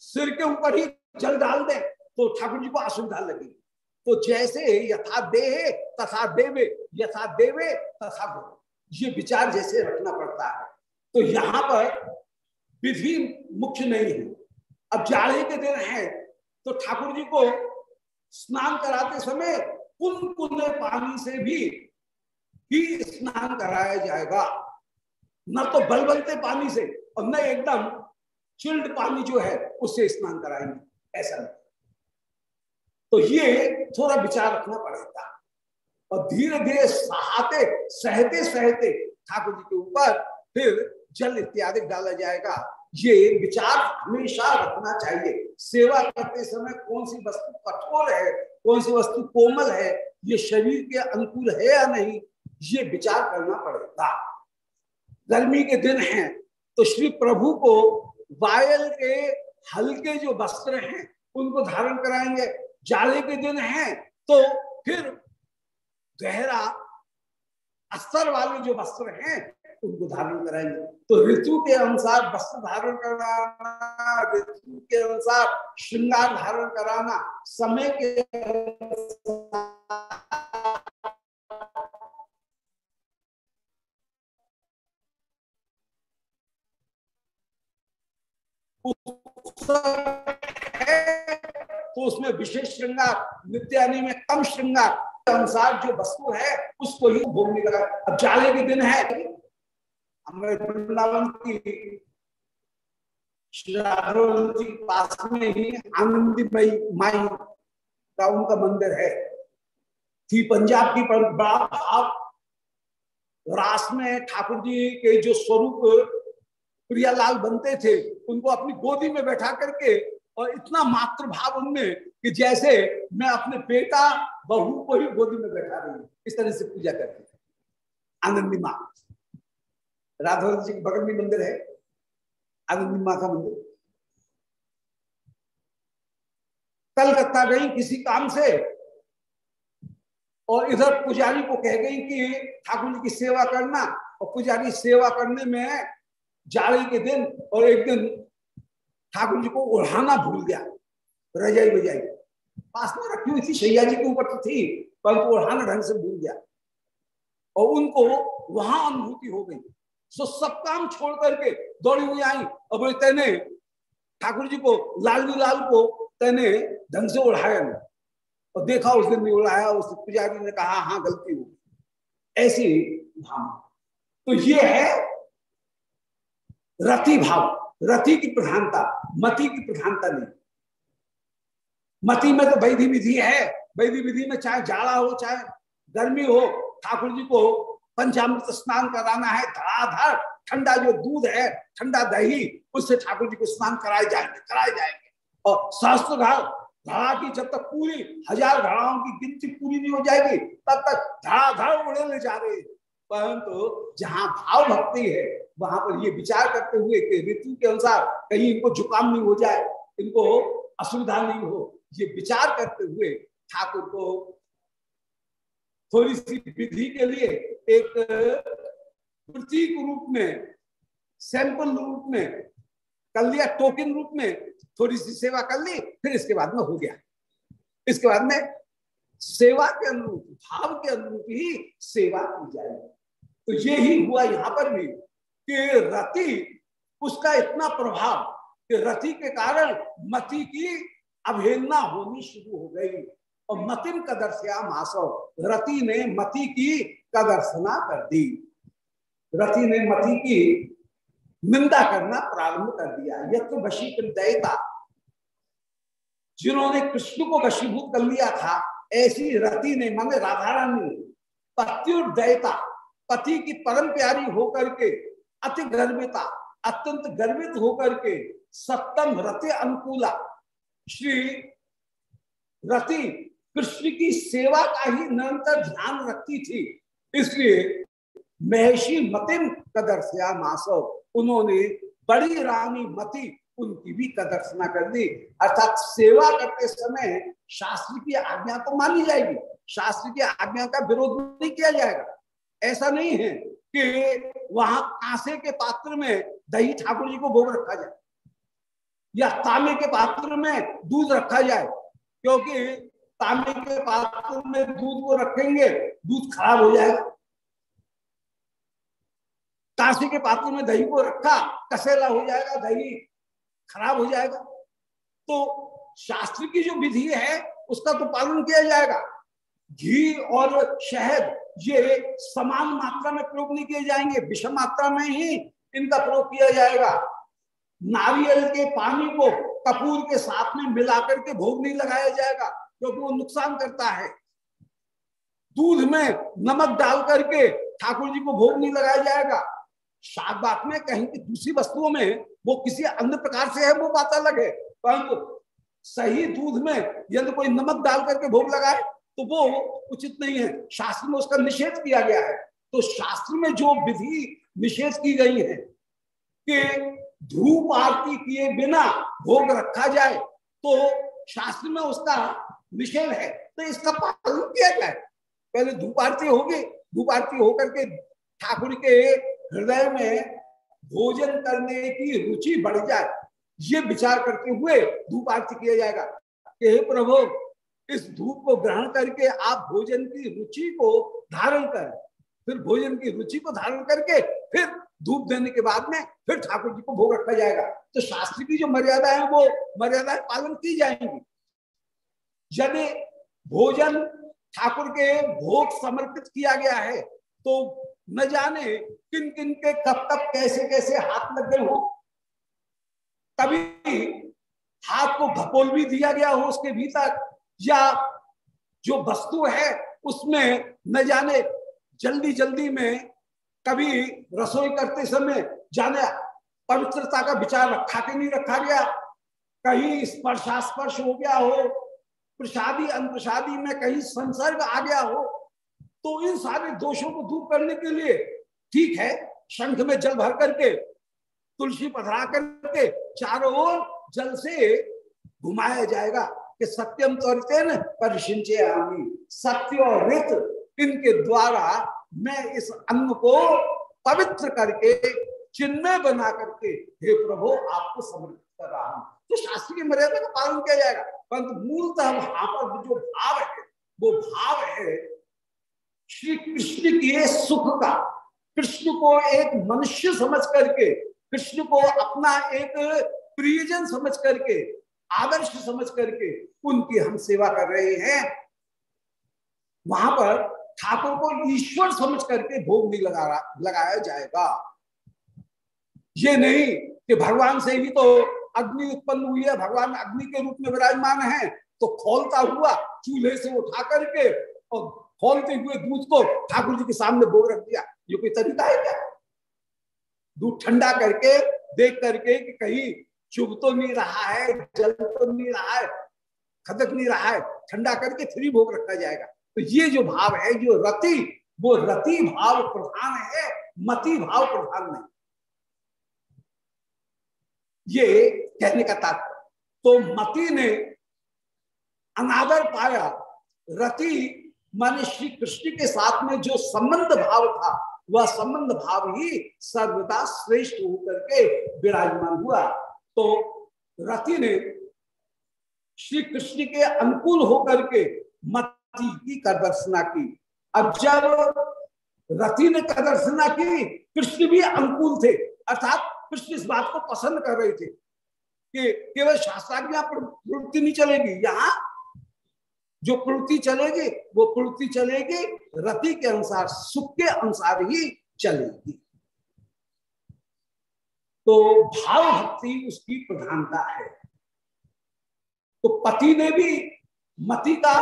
सिर के ऊपर ही जल डाल दें तो ठाकुर जी को असुविधा लगेगी। तो जैसे यथा देह तथा देवे, यथा देवे तथा गो ये विचार जैसे रखना पड़ता है। तो यहाँ पर विधि मुख्य नहीं है। अब जाड़े के दिन है तो ठाकुर जी को स्नान कराते समय कुन कुने पानी से भी ही स्नान कराया जाएगा। न तो बलबलते पानी से और न एकदम चिल्ड पानी जो है, उससे स्नान कराएँगे। ऐसा नहीं। तो ये थोड़ा विचार रखना पड़ेगा। और धीरे धीरे सहाते, सहते सहते ठाकुर जी के ऊपर फिर जल इत्यादि डाला जाएगा। ये विचार हमेशा रखना चाहिए। सेवा करते समय कौन सी वस्तु कठोर है, कौन सी वस्तु कोमल है, ये शरीर के अनुकूल है या नहीं, ये विचार करना पड़ेगा। गर्मी के दिन हैं तो श्री प्रभु को वायल के हल्के जो वस्त्र हैं, उनको धारण कराएँगे। जाले के दिन है तो फिर गहरा अस्तर वाले जो वस्त्र हैं, उनको धारण कराएँगे। तो ऋतु के अनुसार, वस्त्र धारण कराना, ऋतु के अनुसार श्रृंगार धारण कराना, समय के तो उसमें विशेष श्रृंगार, नित्यानी में कम श्रृंगार। अनुसार जो वस्तु है, उसको ही भोगने लगा अब जाले के दिन है। हमारे वृंदावन की जी पास में ही आनंदी मई माई का उनका मंदिर है। थी पंजाब की बड़ा भाव। रास में ठाकुर जी के जो स्वरूप प्रियालाल बनते थे, उनको अपनी गोदी में बैठा करके और इतना मातृ भाव उनमें कि जैसे मैं अपने बेटा बहू को ही गोदी में बैठा रही हूँ। इस तरह से पूजा करती थे। आनंदी माँ। राधा जी के बगल में मंदिर है। आनंदी माँ का मंदिर। कलकत्ता गई किसी काम से और इधर पुजारी को कह गई कि ठाकुर जी की सेवा करना। और पुजारी सेवा करने में जाड़े के दिन और एक दिन ठाकुर जी को उड़ाना भूल गया। रजाई बजाई। पास में रखी हुई थी सैया जी के ऊपर तो थी, परंतु उड़ाना ढंग से भूल गया। और उनको वहाँ अनुभूति हो गई। सो सब काम छोड़ करके दौड़ी हुई आई। और बोले, तेने ठाकुर जी को, लालू लाल को तेने ढंग से उड़ाया नहीं। और देखा उस दिन नहीं उड़ाया उस पुजारी ने कहा हाँ गलती हो ऐसी भावना। तो ये है रति भाव। रति की प्रधानता, मति की प्रधानता नहीं। मति में तो वैधि विधि है। वैधि विधि में चाहे जाड़ा हो, चाहे गर्मी हो, ठाकुर जी को पंचामृत स्नान कराना है, धड़ाधड़, ठंडा जो दूध है, ठंडा दही, उससे ठाकुर जी को स्नान कराए जाएँगे कराए जाएँगे। और सहस्त्र घाव, धड़ा की जब तक पूरी, हज़ार घड़ाओं की गिनती पूरी नहीं हो जाएगी, तब तक धड़ाधड़ उड़े ले जा रहे परंतु तो जहाँ भाव भक्ति है वहाँ पर ये विचार करते हुए कि ऋतु के अनुसार कहीं इनको जुकाम नहीं हो जाए, इनको असुविधा नहीं हो, ये विचार करते हुए ठाकुर को थोड़ी सी विधि के लिए एक प्रतीक रूप में, सैंपल रूप में, कर लिया, टोकन रूप में थोड़ी सी सेवा कर ली, फिर इसके बाद में हो गया। इसके बाद में सेवा के अनुरूप, भाव के अनुरूप ही सेवा की जाएगी। तो ये ही हुआ यहाँ पर भी। कि रति, उसका इतना प्रभाव कि रति के कारण मति की अवहेलना होनी शुरू हो गई। और मतिम कदर्शया मासव रति ने मति की कदर्शना कर दी। रति ने मति की निंदा करना प्रारंभ कर दिया। यह तो दयता जिन्होंने कृष्ण को वशीभूत कर लिया था, ऐसी रति ने माने राधा रानी पत्युर्दयता पति की परम प्यारी होकर के अति गर्विता, अत्यंत गर्वित होकर के सप्तम रति अनुकूला। श्री रति कृष्ण की सेवा का ही निरंतर ध्यान रखती थी। इसलिए महर्षि मतिम कदर्शया मासव उन्होंने बड़ी रानी मति उनकी भी कदर्शना कर दी। अर्थात सेवा करते समय शास्त्र की आज्ञा तो मानी जाएगी। शास्त्र की आज्ञा का विरोध नहीं किया जाएगा। ऐसा नहीं है। कि वहाँ कांसे के पात्र में दही ठाकुर जी को भोग रखा जाए। या तांबे के पात्र में दूध रखा जाए, क्योंकि तांबे के पात्र में दूध को रखेंगे, दूध खराब हो जाएगा। कांसे के पात्र में दही को रखा, कसेला हो जाएगा, दही खराब हो जाएगा। तो शास्त्र की जो विधि है, उसका तो पालन किया जाएगा। घी और शहद ये समान मात्रा में प्रयोग नहीं किए जाएँगे, विषम मात्रा में ही इनका प्रयोग किया जाएगा। नारियल के पानी को कपूर के साथ में मिलाकर के भोग नहीं लगाया जाएगा, क्योंकि वो नुकसान करता है। दूध में नमक डाल करके ठाकुर जी को भोग नहीं लगाया जाएगा। शाक बात में कहीं की दूसरी वस्तुओं में वो किसी अन्य प्रकार से है, वो बात अलग है। परंतु सही दूध में यदि कोई नमक डाल करके भोग लगाए तो वो उचित नहीं है। शास्त्र में उसका निषेध किया गया है। तो शास्त्र में जो विधि निषेध की गई है कि धूप आरती किए बिना भोग रखा जाए तो शास्त्र में उसका निषेध है। तो इसका पालन किया जाए। पहले धूप आरती होगी। धूप आरती होकर के ठाकुर के हृदय में भोजन करने की रुचि बढ़ जाए। ये विचार करते हुए धूप आरती किया जाएगा। कि हे प्रभु इस धूप को ग्रहण करके आप भोजन की रुचि को धारण करें, फिर भोजन की रुचि को धारण करके फिर धूप देने के बाद में फिर ठाकुर जी को भोग रखा जाएगा। तो शास्त्र की जो मर्यादा है, वो मर्यादा पालन की जाएँगी। यदि भोजन ठाकुर के भोग समर्पित किया गया है तो न जाने किन किन के कब कब कैसे कैसे हाथ लग गए हो। तभी हाथ को घपोल भी दिया गया हो उसके भीतर या जो वस्तु है, उसमें न जाने जल्दी जल्दी में कभी रसोई करते समय जाने, पवित्रता का विचार रखा के नहीं रखा गया। कहीं स्पर्शास्पर्श हो गया हो, प्रसादी, अनप्रसादी में कहीं संसर्ग आ गया हो तो इन सारे दोषों को दूर करने के लिए ठीक है, शंख में जल भर करके, तुलसी पधरा करके, चारों ओर जल से घुमाया जाएगा। कि सत्यम त्वरितेन परिशिंचे आमी। सत्य और रित, इनके द्वारा मैं इस अन्न को पवित्र करके, चिन्मय बना करके, हे प्रभु, आपको समर्पित कर रहा हूँ। तो शास्त्र की मर्यादा का पालन किया जाएगा। परंतु मूलतः वहाँ पर जो भाव है, वो भाव है श्री कृष्ण के सुख का। कृष्ण को एक मनुष्य समझ करके, कृष्ण को अपना एक प्रियजन समझ करके आदर्श समझ करके उनकी हम सेवा कर रहे हैं। वहाँ पर ठाकुर को ईश्वर समझ करके भोग नहीं लगा लगाया जाएगा। ये नहीं कि भगवान से ही तो अग्नि उत्पन्न हुई है, भगवान अग्नि के रूप में विराजमान है तो खोलता हुआ चूल्हे से उठा करके और खोलते हुए दूध को ठाकुर जी के सामने भोग रख दिया। ये कोई तरीका है क्या? दूध ठंडा करके, देख करके कि कहीं चुभ तो नहीं रहा है, जल तो नहीं रहा है, खदक नहीं रहा है, ठंडा करके फ्री भोग रखा जाएगा। तो ये जो भाव है, जो रति, वो रति भाव प्रधान है, मति भाव प्रधान नहीं। ये कहने का तात्पर्य तो मति ने अनादर पाया, रति माने श्री कृष्ण के साथ में जो संबंध भाव था, वह संबंध भाव ही सर्वदा श्रेष्ठ होकर के विराजमान हुआ। तो रति ने श्री कृष्ण के अनुकूल होकर के मत की कदर्शना की। अब जब रति ने कदर्शना की, कृष्ण भी अनुकूल थे। अर्थात कृष्ण इस बात को पसंद कर रहे थे कि केवल शास्त्राज्ञा प्रवृत्ति नहीं चलेगी। यहाँ जो प्रवृत्ति चलेगी, वो प्रवृत्ति चलेगी, रति के अनुसार, सुख के अनुसार ही चलेगी। तो भाव भक्ति उसकी प्रधानता है। तो पति ने भी मति का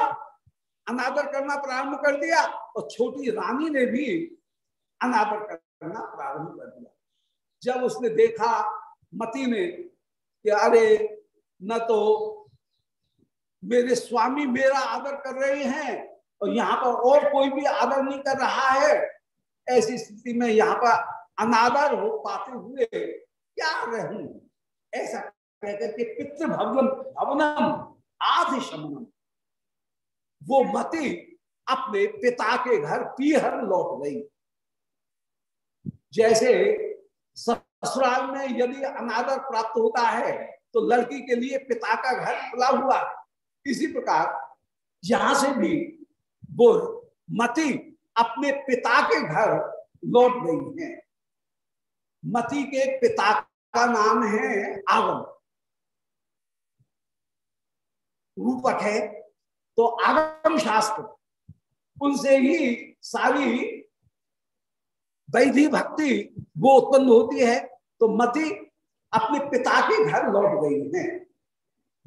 अनादर करना प्रारंभ कर दिया और छोटी रानी ने भी अनादर करना प्रारंभ कर दिया। जब उसने देखा मती ने कि अरे, न तो मेरे स्वामी मेरा आदर कर रहे हैं और यहाँ पर और कोई भी आदर नहीं कर रहा है, ऐसी स्थिति में यहाँ पर अनादर हो पाते हुए क्या रहूँ ऐसा कहकर के पितृ भवन भवनम आधि शमनम वो मती अपने पिता के घर पीहर लौट गई। जैसे ससुराल में यदि अनादर प्राप्त होता है तो लड़की के लिए पिता का घर खुला हुआ इसी प्रकार यहाँ से भी वो मती अपने पिता के घर लौट गई है। मती के पिता का नाम है आगम। रूपक है तो आगम शास्त्र। उनसे ही सारी वैधि भक्ति वो उत्पन्न होती है तो मति अपने पिता के घर लौट गई है।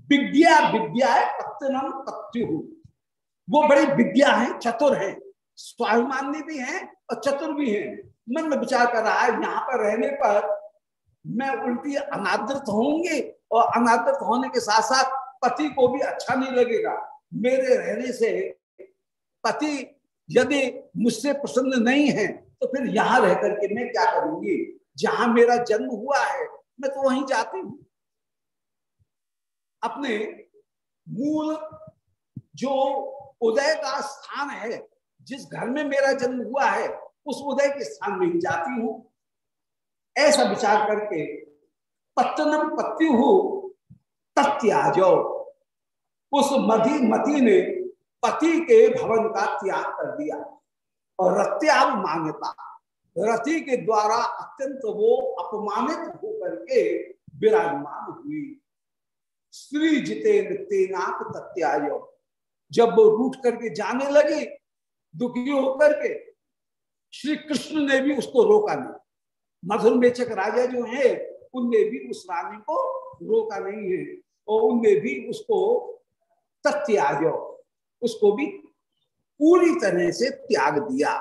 विद्या विद्या पत्यनम पत्यु वो बड़ी विद्या है, चतुर है। स्वाभिमानी भी है और चतुर भी है। मन में विचार कर रहा है, यहाँ पर रहने पर मैं उल्टी अनादृत होंगे और अनादृत होने के साथ साथ पति को भी अच्छा नहीं लगेगा। मेरे रहने से पति यदि मुझसे प्रसन्न नहीं है तो फिर यहाँ रह करके मैं क्या करूँगी? जहाँ मेरा जन्म हुआ है, मैं तो वहीं जाती हूँ। अपने मूल जो उदय का स्थान है, जिस घर में मेरा जन्म हुआ है, उस उदय के स्थान में ही जाती हूँ। ऐसा विचार करके पत्तनम पत्यु तत्याज उस मधी मती ने पति के भवन का त्याग कर दिया और रत्याग मान्यता। रति के द्वारा अत्यंत वो अपमानित होकर के विराजमान हुई। स्त्री जिते तेनाक तत्याय जब वो रूठ करके जाने लगी, दुखी होकर के श्री कृष्ण ने भी उसको रोका नहीं। मधुर मेचक राजा जो है, उनने भी उस रानी को रोका नहीं है और उनने भी उसको तत्याग उसको भी पूरी तरह से त्याग दिया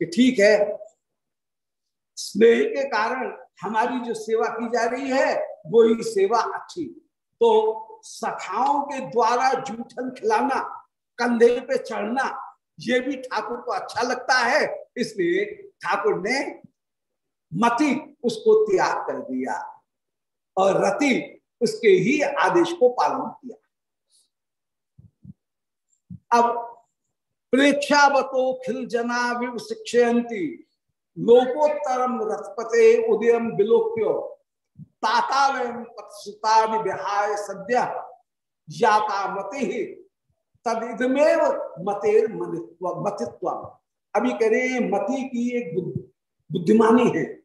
कि ठीक है, स्नेह के कारण हमारी जो सेवा की जा रही है वो ही सेवा अच्छी। तो सखाओं के द्वारा जूठन खिलाना, कंधे पे चढ़ना, ये भी ठाकुर को अच्छा लगता है, इसलिए ठाकुर ने मति उसको त्याग कर दिया और रति उसके ही आदेश को पालन किया। अब प्रेक्षावतो खिल जना शिक्षयंती लोकोत्तरम रथपते उदयम विलोक्यो तातालयम सद्य जाता मति, तदिदमेव मतेर मतित्व अभी कह रहे हैं, मति की एक बुद्धिमानी है।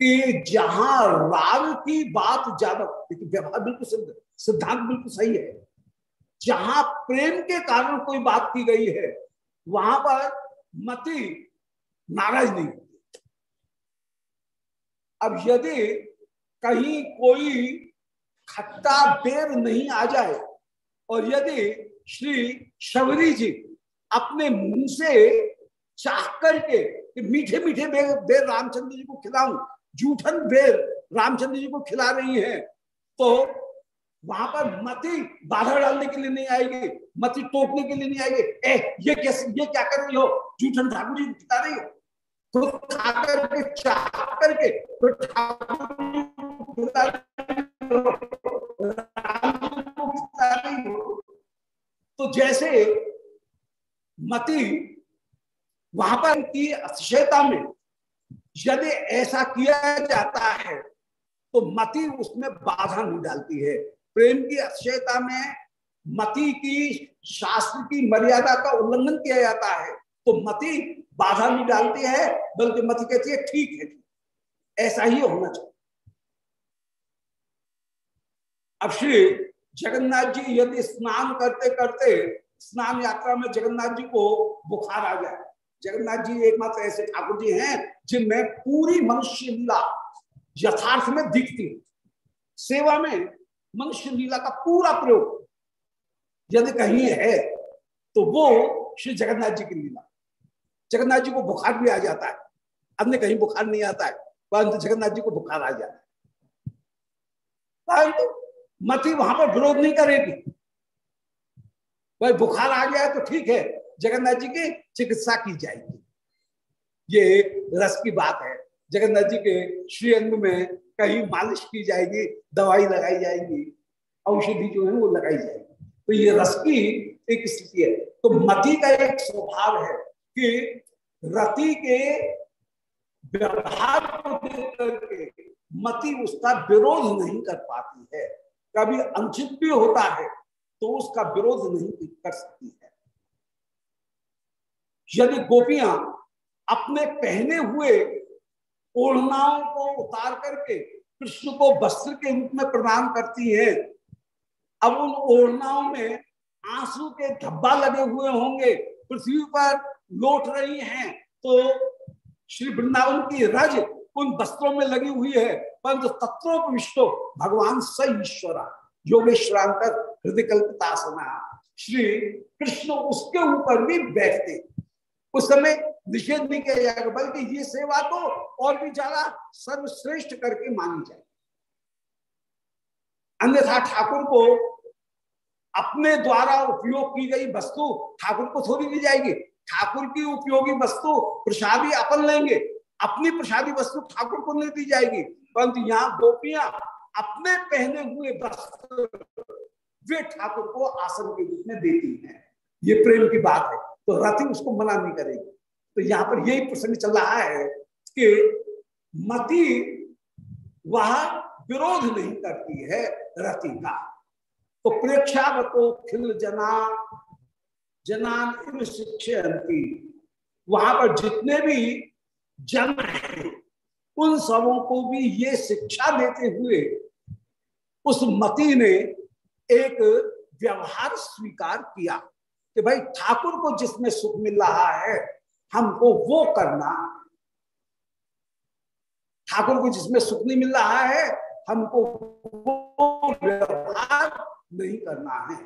कि जहाँ राग की बात ज़्यादा व्यवहार बिल्कुल सिद्ध, सिद्धांत बिल्कुल सही है। जहाँ प्रेम के कारण कोई बात की गई है, वहाँ पर मति नाराज़ नहीं होती। अब यदि कहीं कोई खट्टा बेर नहीं आ जाए, और यदि श्री शबरी जी अपने मुँह से चाह करके मीठे मीठे बेर रामचंद्र जी को खिलाऊं जूठन बेर रामचंद्र जी को खिला रही हैं तो वहाँ पर मती बाधा डालने के लिए नहीं आएगी, मती टोकने के लिए नहीं आएगी। ए ये कैसे, ये क्या कर रही हो? जूठन ठाकुर जी खिला रही हो? खुद खा करके चाह करके तो तो जैसे मति वहाँ पर की अतिशयता में यदि ऐसा किया जाता है तो मति उसमें बाधा नहीं डालती है। प्रेम की अक्षयता में मति की, शास्त्र की मर्यादा का उल्लंघन किया जाता है तो मति बाधा नहीं डालती है, बल्कि मति कहती है, ठीक है ऐसा ही होना चाहिए। अब श्री जगन्नाथ जी यदि स्नान करते करते स्नान यात्रा में जगन्नाथ जी को बुखार आ जाए जगन्नाथ जी, एकमात्र ऐसे ठाकुर जी हैं जिनमें पूरी मनुष्य लीला यथार्थ में दिखती है। सेवा में मनुष्य लीला का पूरा प्रयोग। यदि कहीं है तो वो श्री जगन्नाथ जी की लीला। जगन्नाथ जी को बुखार भी आ जाता है। अन्य कहीं बुखार नहीं आता है, परंतु जगन्नाथ जी को बुखार आ जाता है। परंतु मती वहाँ पर विरोध नहीं करेगी। भाई बुखार आ गया है तो ठीक है, जगन्नाथ जी की चिकित्सा की जाएगी। ये रस की बात है। जगन्नाथ जी के श्रीअंग में कहीं मालिश की जाएगी, दवाई लगाई जाएगी, औषधि जो है वो लगाई जाएगी। तो ये रस की एक स्थिति है। तो मती का एक स्वभाव है कि रति के व्यवहार को देख करके मति उसका विरोध नहीं कर पाती है। कभी अंशित भी होता है तो उसका विरोध नहीं कर सकती है। यदि गोपियाँ अपने पहने हुए ओढ़नाओं को उतार करके, कृष्ण को वस्त्र के रूप में प्रदान करती है। अब उन ओढ़नाओं में आँसू के धब्बा लगे हुए होंगे। पृथ्वी पर लौट रही हैं तो श्री वृंदावन की रज उन वस्त्रों में लगी हुई है। परंतु तत्वोपविष्टो भगवान स ईश्वरा योगेश्वरांतर हृदय कल्पतासना श्री कृष्ण उसके ऊपर भी बैठते। उस समय निषेध नहीं किया जाएगा, बल्कि ये सेवा तो और भी ज़्यादा सर्वश्रेष्ठ करके मानी जाए। अन्यथा ठाकुर को अपने द्वारा उपयोग की गई वस्तु ठाकुर को थोड़ी दी जाएगी। ठाकुर की उपयोगी वस्तु प्रसादी अपन लेंगे, अपनी प्रसादी वस्तु ठाकुर को नहीं दी जाएगी। परंतु यहाँ गोपियाँ अपने पहने हुए वस्त्र वे ठाकुर को आसन के रूप में देती हैं। ये प्रेम की बात है तो रति उसको मना नहीं करेगी। तो यहाँ पर यही प्रसंग चल रहा है कि मति वह विरोध नहीं करती है रति का। तो प्रेक्षावतो खिल जना, जनान शिक्षयंती वहाँ पर जितने भी जन हैं, उन सबों को भी ये शिक्षा देते हुए उस मती ने एक व्यवहार स्वीकार किया कि भाई ठाकुर को जिसमें सुख मिल रहा है हमको वो करना। ठाकुर को जिसमें सुख नहीं मिल रहा है, हमको वो व्यवहार नहीं करना है।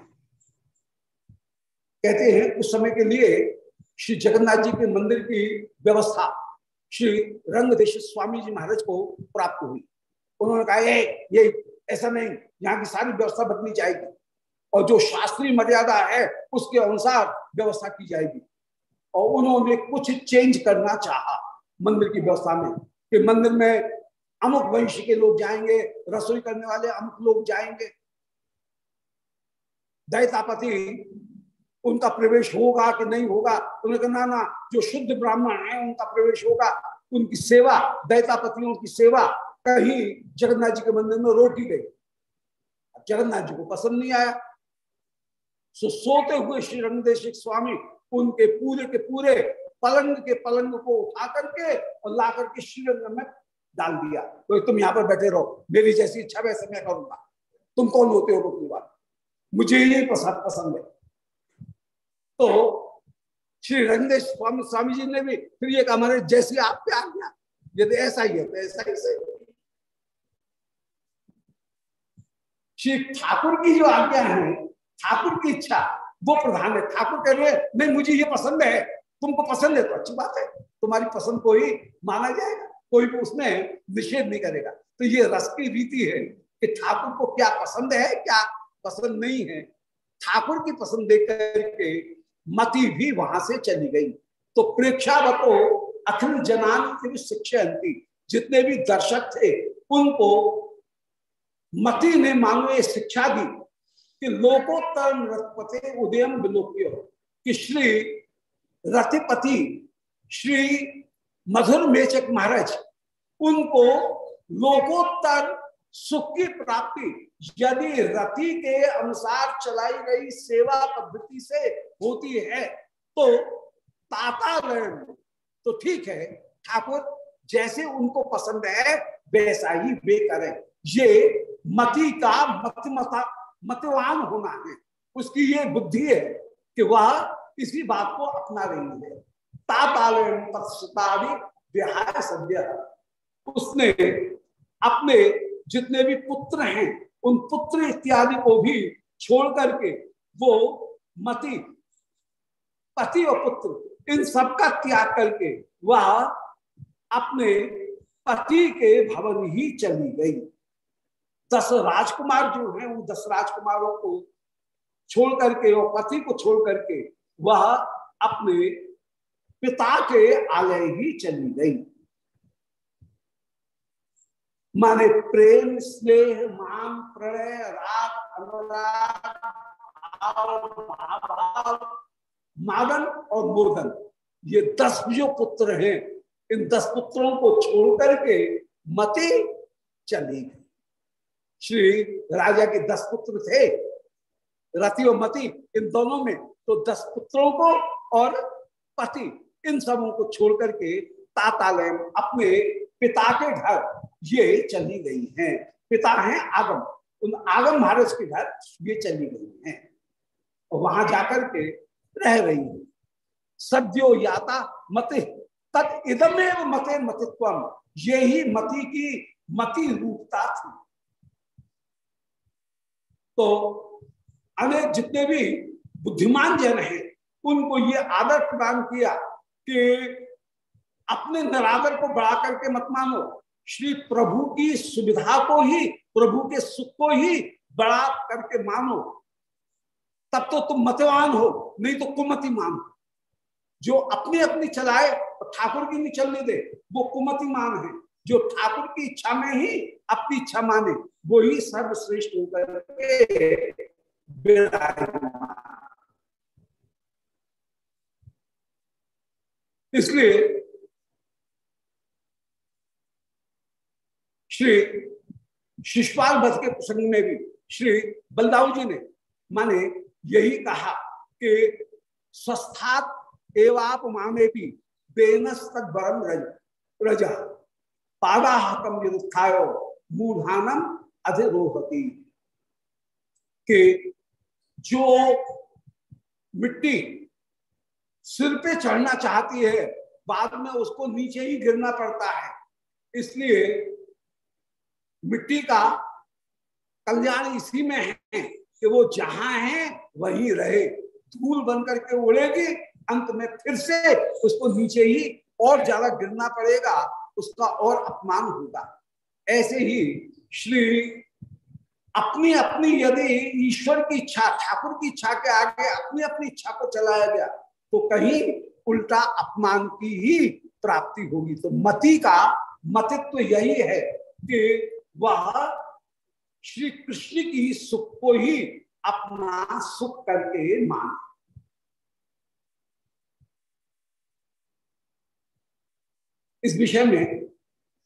कहते हैं, उस समय के लिए श्री जगन्नाथ जी के मंदिर की व्यवस्था श्री रंगदेश स्वामी जी महाराज को प्राप्त हुई। उन्होंने कहा ये ये ऐसा नहीं, यहाँ की सारी व्यवस्था बदली जाएगी और जो शास्त्रीय मर्यादा है, उसके अनुसार व्यवस्था की जाएगी। और उन्होंने कुछ चेंज करना चाहा मंदिर की व्यवस्था में कि मंदिर में अमुक वंश के लोग जाएँगे, रसोई करने वाले अमुक लोग जाएँगे। दैतापति उनका प्रवेश होगा कि नहीं होगा? उन्होंने कहा, ना जो शुद्ध ब्राह्मण है, उनका प्रवेश होगा। उनकी सेवा दैतापतियों की सेवा कहीं जगन्नाथ जी के मंदिर में रोकी गई। जगन्नाथ जी को पसंद नहीं आया। सो सोते हुए श्री रंगदेशिक स्वामी उनके पूरे के पूरे पलंग के पलंग को उठा करके और ला करके श्रीरंग में डाल दिया। तो तुम यहाँ पर बैठे रहो। मेरी जैसी इच्छा वैसे मैं करूँगा। तुम कौन होते हो रोकने वाले मुझे ये पसंद पसंद है। तो श्री रंगेश स्वामी स्वामी जी ने भी फिर ये कहा जैसी आप पे आ गया यदि ऐसा ही है तो ऐसा ही सही श्री ठाकुर की जो आज्ञा है, ठाकुर की इच्छा वो प्रधान है, ठाकुर कह रहे नहीं, मुझे ये पसंद है, तुमको पसंद है तो अच्छी बात है, तुम्हारी पसंद को ही माना जाएगा, कोई उसमें निषेध नहीं करेगा। तो ये रस की रीति है कि ठाकुर को क्या पसंद है, क्या पसंद नहीं है। ठाकुर की पसंद देख करके मति भी वहाँ से चली गई। तो प्रेक्षावतो अखिल जनान शिक्षा जितने भी दर्शक थे, उनको मति ने मानो ये शिक्षा दी। कि लोकोत्तर नृतपते उदयम विलोक्य कि श्री रतिपति, श्री मधुर मेचक महाराज, उनको लोकोत्तर सुख की प्राप्ति, यदि रति के अनुसार चलाई गई सेवा पद्धति से होती है तो ताता तो ठीक है, ठाकुर, जैसे उनको पसंद है, वैसा ही वे करें। ये मति का मत मता मतवान होना है उसकी ये बुद्धि है कि वह इसी बात को अपना रही है। उसने अपने जितने भी पुत्र हैं, उन पुत्र इत्यादि को भी छोड़ करके वो मति, पति और पुत्र, इन सब का त्याग करके वह अपने पति के भवन ही चली गई। दस राजकुमार जो है, उन दस राजकुमारों को छोड़ करके और पति को छोड़ करके वह अपने पिता के आलय ही चली गई। माने प्रेम, स्नेह, मान प्रणय राग, अनुराग मादन और मोदन, ये दस जो पुत्र हैं, इन दस पुत्रों को छोड़ करके मती चली गई श्री राजा के दस पुत्र थे। रति और मति, इन दोनों में तो दस पुत्रों को और पति, इन सबों को छोड़ करके तातालय अपने पिता के घर ये चली गई हैं। पिता हैं आगम। उन आगम महाराज के घर ये चली गई हैं। और वहाँ जाकर के रह रही है। सद्यो याता मते तत् इदमेव मते मतित्व ये ही मति की मति रूपता थी। तो अनेक जितने भी बुद्धिमान जन हैं, उनको ये आदर प्रदान किया कि अपने निरादर को बढ़ा करके मत मानो। श्री प्रभु की सुविधा को ही, प्रभु के सुख को ही बड़ा करके मानो। तब तो तुम मतवान हो, नहीं तो कुमति मान जो अपनी अपनी चलाए ठाकुर की नहीं चलने दे, वो कुमति मान है। जो ठाकुर की इच्छा में ही अपनी इच्छा माने वो ही सर्वश्रेष्ठ होकर के इसलिए श्री शिषपाल वध के प्रसंग में भी श्री बलदाऊ जी ने माने यही कहा कि स्वस्थात एवाप मामे भी बेनस तक बरम रज रजा। पादाहतम युद्धायो मूढ़ानम अधिरोहती। के जो मिट्टी सिर पे चढ़ना चाहती है, बाद में उसको नीचे ही गिरना पड़ता है। इसलिए मिट्टी का कल्याण इसी में है कि वो जहाँ है, वहीं रहे। धूल बन करके उड़ेगी, अंत में फिर से उसको नीचे ही और ज़्यादा गिरना पड़ेगा, उसका और अपमान होगा। ऐसे ही श्री अपनी अपनी यदि ईश्वर की इच्छा, ठाकुर की इच्छा के आगे अपनी अपनी इच्छा को चलाया गया तो कहीं उल्टा अपमान की ही प्राप्ति होगी। तो मति का मतित्व तो यही है कि वह श्री कृष्ण की सुख को ही अपना सुख करके मान। इस विषय में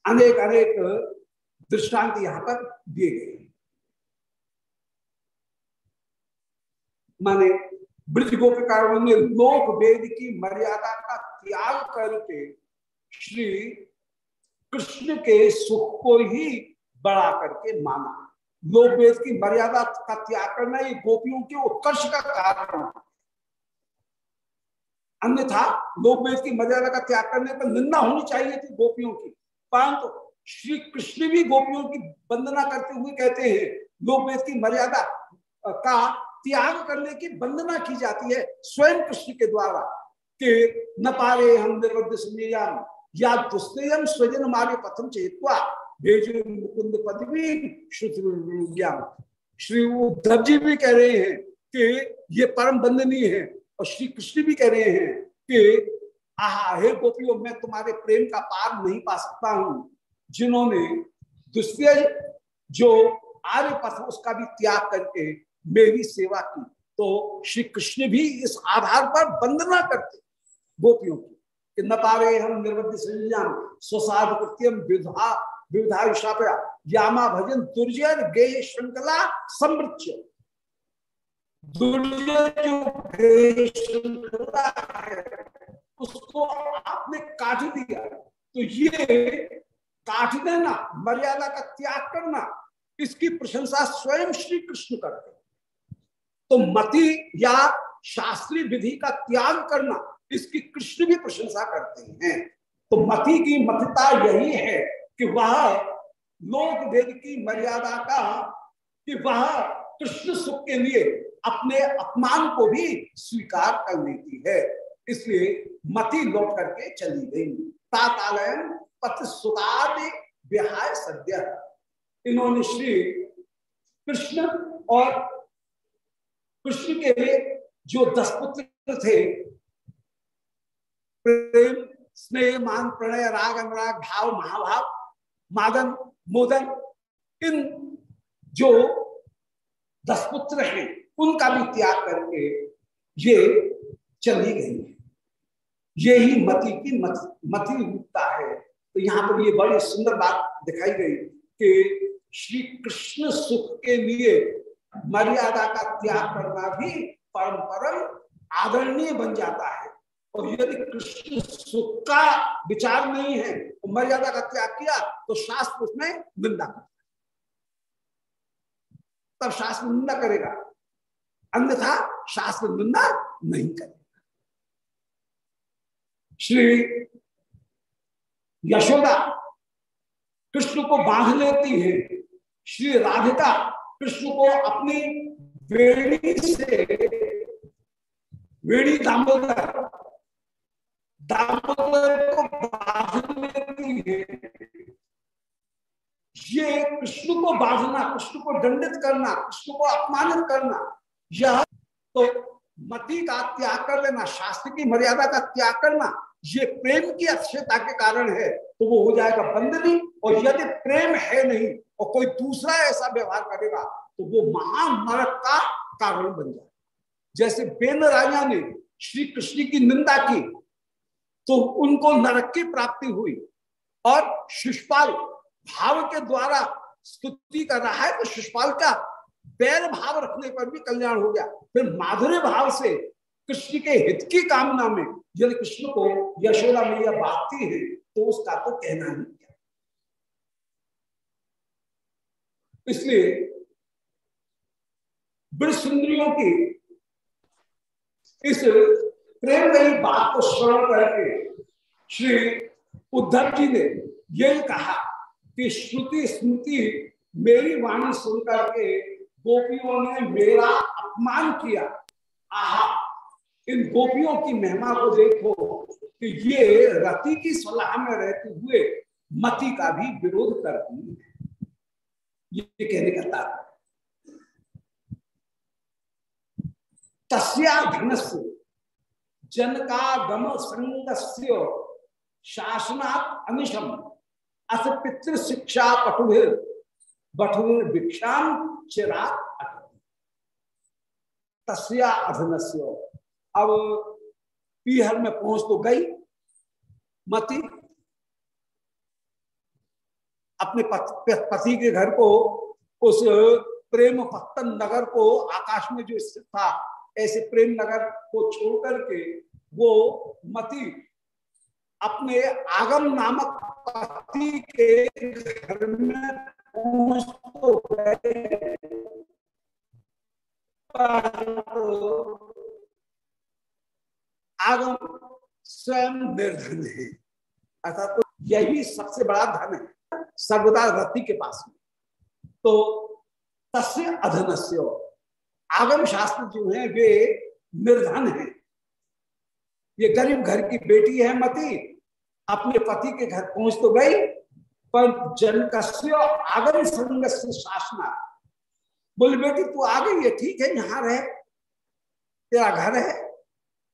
अनेक अनेक दृष्टांत यहाँ पर दिए गए माने ब्रज गोपिकाओं ने लोक वेद की मर्यादा का त्याग करके श्री कृष्ण के सुख को ही बढ़ा करके माना। लोक वेद की मर्यादा का त्याग करना ये गोपियों के उत्कर्ष का कारण अन्यथा लोक वेद की मर्यादा का त्याग करने पर निंदा होनी चाहिए थी गोपियों की। परंतु श्री कृष्ण भी गोपियों की वंदना करते हुए कहते हैं वेद की मर्यादा का त्याग करने की वंदना की जाती है स्वयं कृष्ण के द्वारा, कि न पारे हम निर्वध संयम या स्वजन मारे पथम चेतवा, भेजो मुकुंद पदवी ज्ञान श्री उद्धव जी भी कह रहे हैं कि ये परम बंदनीय है, और श्री कृष्ण भी कह रहे हैं कि, आहा, हे गोपियों, मैं तुम्हारे प्रेम का पार नहीं पा सकता हूँ। जिन्होंने दुष्य जो आर्य पथ उसका भी त्याग करके मेरी सेवा की तो श्री कृष्ण भी इस आधार पर वंदना करते गोपियों की कि न पारे हम निर्वृत्ति संज्ञान स्वसाध कृत्यम विधा विविधा यामा भजन दुर्जय गे श्रृंखला समृच दुर्जय श्रृंखला है, उसको आपने काट दिया। तो ये काट देना मर्यादा का त्याग करना, इसकी प्रशंसा स्वयं श्री कृष्ण करते तो मति या शास्त्रीय विधि का त्याग करना, इसकी कृष्ण भी प्रशंसा करते हैं। तो मति की मतिता यही है कि वह लोक वेद की मर्यादा का, कि वह कृष्ण सुख के लिए अपने अपमान को भी स्वीकार कर लेती है। इसलिए मति लौट करके चली गई। तातालयन पथ सुतादि सद्य। इन्होंने श्री कृष्ण और कृष्ण के जो दस पुत्र थे, प्रेम, स्नेह, मान, प्रणय, राग, अनुराग, भाव, महाभाव, मादन, मोदन, इन जो दस पुत्र हैं, उनका भी त्याग करके ये चली गई। है ये ही मति की मत, मति रूपता है। तो यहाँ पर ये बड़ी सुंदर बात दिखाई गई कि श्री कृष्ण सुख के लिए मर्यादा का त्याग करना भी परम परम आदरणीय बन जाता है। और यदि कृष्ण सुख का विचार नहीं है तो मर्यादा का त्याग किया तो शास्त्र उसमें निंदा करता तब शास्त्र निंदा करेगा अन्यथा शास्त्र निंदा नहीं करेगा। श्री यशोदा कृष्ण को बाँध लेती है। श्री राधिका कृष्ण को अपनी वेणी से, वेणी दामोदर दामोदर को बाँध लेती है। ये कृष्ण को बांधना, कृष्ण को दंडित करना, कृष्ण को अपमानित करना, यह तो मती का त्याग कर लेना, शास्त्र की मर्यादा का त्याग करना ये प्रेम की अक्षयता के कारण है तो वो हो जाएगा बंदनी, और यदि प्रेम है नहीं, और कोई दूसरा ऐसा व्यवहार करेगा तो वो महानरक का कारण बन जाए जैसे बेन राजा ने श्री कृष्ण की निंदा की तो उनको नरक की प्राप्ति हुई, और शिषपाल भाव के द्वारा स्तुति कर रहा है तो शिषपाल का बैर भाव रखने पर भी कल्याण हो गया। फिर माधुर्य भाव से कृष्ण के हित की कामना में यदि कृष्ण को यशोदा मैया बांटती है तो उसका तो कहना ही क्या? इसलिए सुंदरियों की इस प्रेम गई बात को श्रवण करके श्री उद्धव जी ने यही कहा कि श्रुति स्मृति मेरी वाणी सुनकर के गोपियों ने मेरा अपमान किया। आहा इन गोपियों की महिमा को देखो कि ये रति की सलाह में रहते हुए मति का भी विरोध करती है। ये कहने का तात्पर्य। तस्या जनकागम संगस्य, शासनात् अनिशम, अथ पितृ शिक्षा पटुभिर बठुभिर भिक्षाम चिरा तस्या अधनस्य अब पीहर में पहुँच तो गई, मती अपने पति के घर को, उस, प्रेम पत्तन नगर को, आकाश में जो स्थित था, ऐसे प्रेम नगर को छोड़ करके, वो मती अपने आगम नामक पति के घर में पहुँच तो गए। आगम स्वयं निर्धन है। अर्थात तो यही सबसे बड़ा धन है, सर्वदा रति के पास में। तो तस्य अधनस्य। आगम शास्त्र जो है, वे निर्धन है। ये गरीब घर की बेटी है मती, अपने पति के घर पहुँच तो गई, पर जनकस्य आगम संग शासना। बोले, बेटी, तू आ गई है, ठीक है, यहाँ रहे। तेरा घर है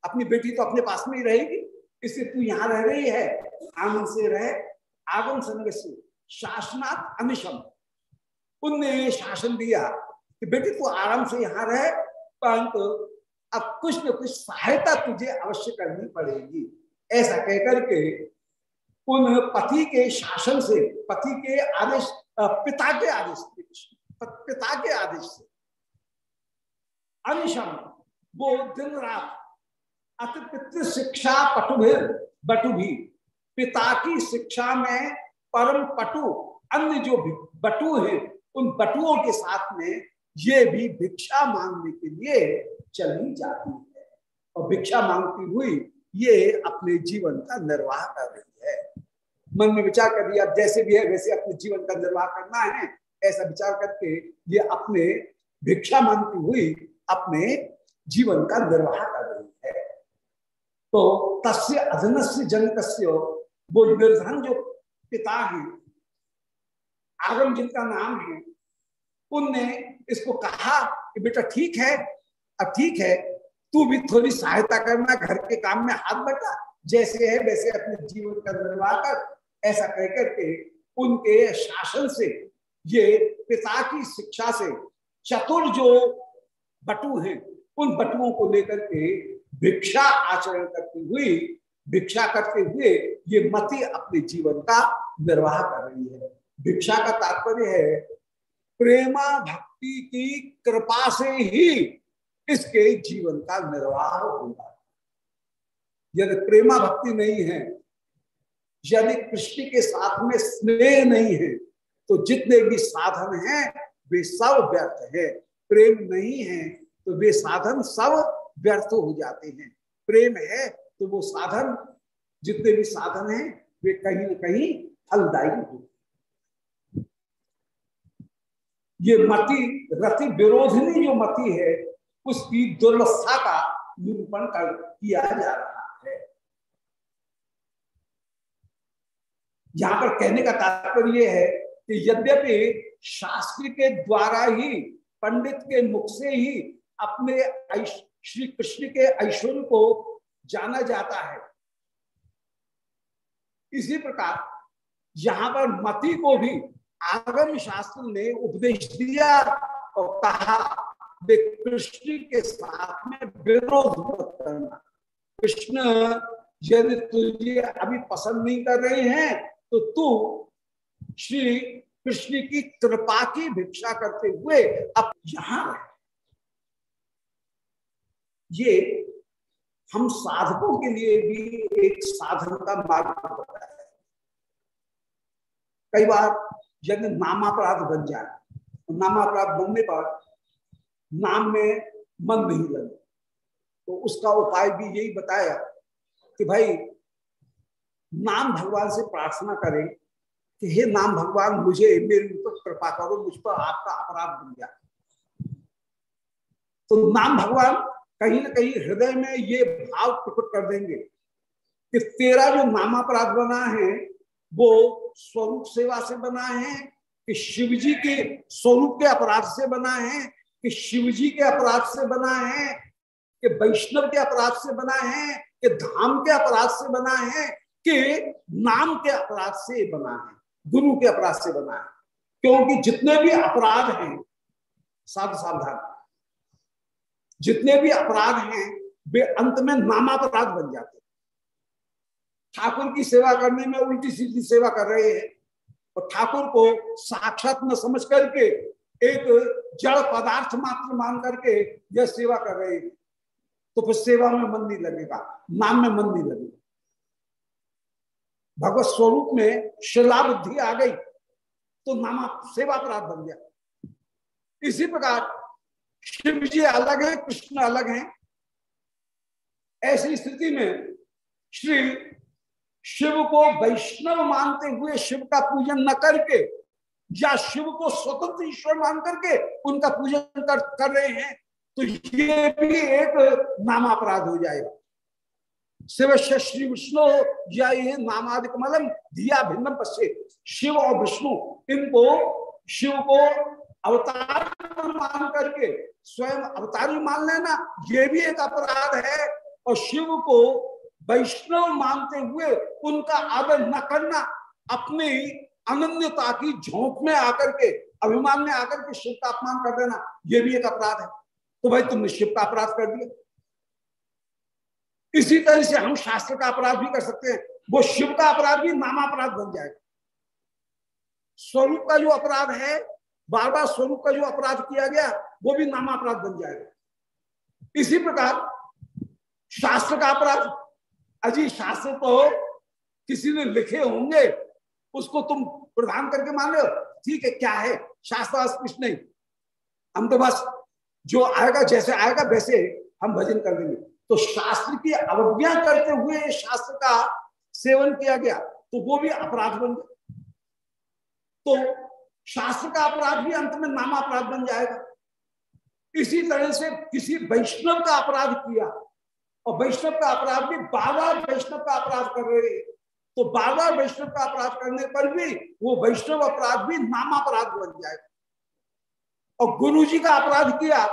अपनी बेटी तो अपने पास में ही रहेगी, इसलिए तू यहाँ रह रही है आनंद से रहे, आगम से शासनात् अनिशम। उनने शासन दिया कि बेटी तू आराम से यहाँ रहे, परंतु अब कुछ न कुछ सहायता तुझे अवश्य करनी पड़ेगी। ऐसा कहकर के उन पति के शासन से, पति के आदेश पिता के आदेश पिता के आदेश से, अनिशम, वो दिन रात अति पितृ शिक्षा पटुभिर बटुभी पिता की शिक्षा में परम पटु, अन्य जो बटु है, उन बटुओं के साथ में ये भी भिक्षा मांगने के लिए चली जाती है। और भिक्षा मांगती हुई ये अपने जीवन का निर्वाह कर रही है। मन में विचार कर दिया जैसे भी है, वैसे अपने जीवन का निर्वाह करना है। ऐसा विचार करके ये अपने भिक्षा मांगती हुई अपने जीवन का निर्वाह कर तो तस्य अधनस्य जनक वो निर्धन जो पिता है, आगम जिनका नाम है, उनने इसको कहा कि बेटा ठीक है, अब ठीक है, तू भी थोड़ी सहायता करना, घर के काम में हाथ बटा, जैसे है वैसे अपने जीवन का निर्वाह कर, ऐसा कह करके उनके शासन से, ये पिता की शिक्षा से चतुर जो बटू हैं, उन बटुओं को लेकर के भिक्षा आचरण करती हुई, भिक्षा करते हुए ये मति अपने जीवन का निर्वाह कर रही है। भिक्षा का तात्पर्य है, प्रेमा भक्ति की कृपा से ही इसके जीवन का निर्वाह होगा। यदि प्रेमा भक्ति नहीं है, यदि कृष्ण के साथ में स्नेह नहीं है तो जितने भी साधन हैं, वे सब व्यर्थ है। प्रेम नहीं है तो वे साधन सब व्यर्थ हो जाते हैं। प्रेम है तो वो साधन, जितने भी साधन हैं, वे कहीं न कहीं फलदायी हो। ये मति, रति विरोधनी जो मति है, उसकी दुर्वस्था का निरूपण कर किया जा रहा है। यहाँ पर कहने का तात्पर्य यह है कि यद्यपि शास्त्र के द्वारा ही, पंडित के मुख से ही अपने श्री कृष्ण के ऐश्वर्य को जाना जाता है। इसी प्रकार यहाँ पर मति को भी आगम शास्त्र ने उपदेश दिया और कहा, वे कृष्ण के साथ में विरोध मत करना। कृष्ण, यदि तुझे अभी पसंद नहीं कर रहे हैं तो तू श्री कृष्ण की कृपा की भिक्षा करते हुए अब यहाँ ये हम साधकों के लिए भी एक साधन का मार्ग होता है। कई बार यदि नामापराध बन जाए तो नामापराध बनने पर नाम में मन नहीं लगे। तो उसका उपाय भी यही बताया कि भाई, नाम भगवान से प्रार्थना करें कि हे नाम भगवान, मुझे मेरे ऊपर कृपा करो, मुझ पर आपका अपराध बन गया तो नाम भगवान कहीं ना कहीं हृदय में ये भाव प्रकट कर देंगे कि तेरा जो नामापराध बना है, वो स्वरूप सेवा से बना है, कि शिवजी के स्वरूप के अपराध से बना है, कि शिव जी के अपराध से बना है, कि वैष्णव के अपराध से बना है, कि धाम के अपराध से बना है, कि नाम के अपराध से बना है, गुरु के अपराध से बना है। क्योंकि जितने भी अपराध हैं, साध सावधान। जितने भी अपराध हैं, वे अंत में नामापराध बन जाते हैं। ठाकुर की सेवा करने में उल्टी सीधी सेवा कर रहे हैं और ठाकुर को साक्षात न समझ करके एक जड़ पदार्थ मात्र मान करके यह सेवा कर रहे हैं। तो फिर सेवा में मन नहीं लगेगा, नाम में मन नहीं लगेगा। भगवत स्वरूप में शिला बुद्धि आ गई तो नामा सेवा अपराध बन गया। इसी प्रकार शिव जी अलग है कृष्ण अलग हैं। ऐसी स्थिति में श्री शिव को वैष्णव मानते हुए शिव का पूजन न करके या शिव को स्वतंत्र ईश्वर मान करके उनका पूजन कर, कर रहे हैं तो ये भी एक नामापराध हो जाएगा। शिव से श्री विष्णु या ये नामादि कमलम दिया भिन्नम पश्चे शिव और विष्णु इनको शिव को अवतार मान करके स्वयं अवतारी मान लेना, ये भी एक अपराध है। और शिव को वैष्णव मानते हुए उनका आदर न करना, अपनी अनन्यता की झोंक में आकर के, अभिमान में आकर के शिव का अपमान कर देना यह भी एक अपराध है। तो भाई तुमने शिव का अपराध कर दिया। इसी तरह से हम शास्त्र का अपराध भी कर सकते हैं। वो शिव का अपराध भी नामापराध बन जाएगा। स्वरूप का जो अपराध है बार बार स्वरूप का जो अपराध किया गया, वो भी नामापराध बन जाएगा। इसी प्रकार शास्त्र का अपराध, अजी शास्त्र तो किसी ने लिखे होंगे, उसको तुम प्रधान करके मान लो ठीक है, क्या है? शास्त्र कुछ नहीं। हम तो बस, जो आएगा, जैसे आएगा, वैसे हम भजन कर देंगे। तो शास्त्र की अवज्ञा करते हुए शास्त्र का सेवन किया गया तो वो भी अपराध बन गया। तो शास्त्र का अपराध भी अंत में नाम अपराध बन जाएगा। इसी तरह से किसी वैष्णव का अपराध किया और वैष्णव का अपराध भी बार बार वैष्णव का अपराध कर रहे तो बार बार वैष्णव का अपराध करने पर भी वो वैष्णव अपराध भी नाम अपराध बन जाएगा। और गुरु जी का अपराध किया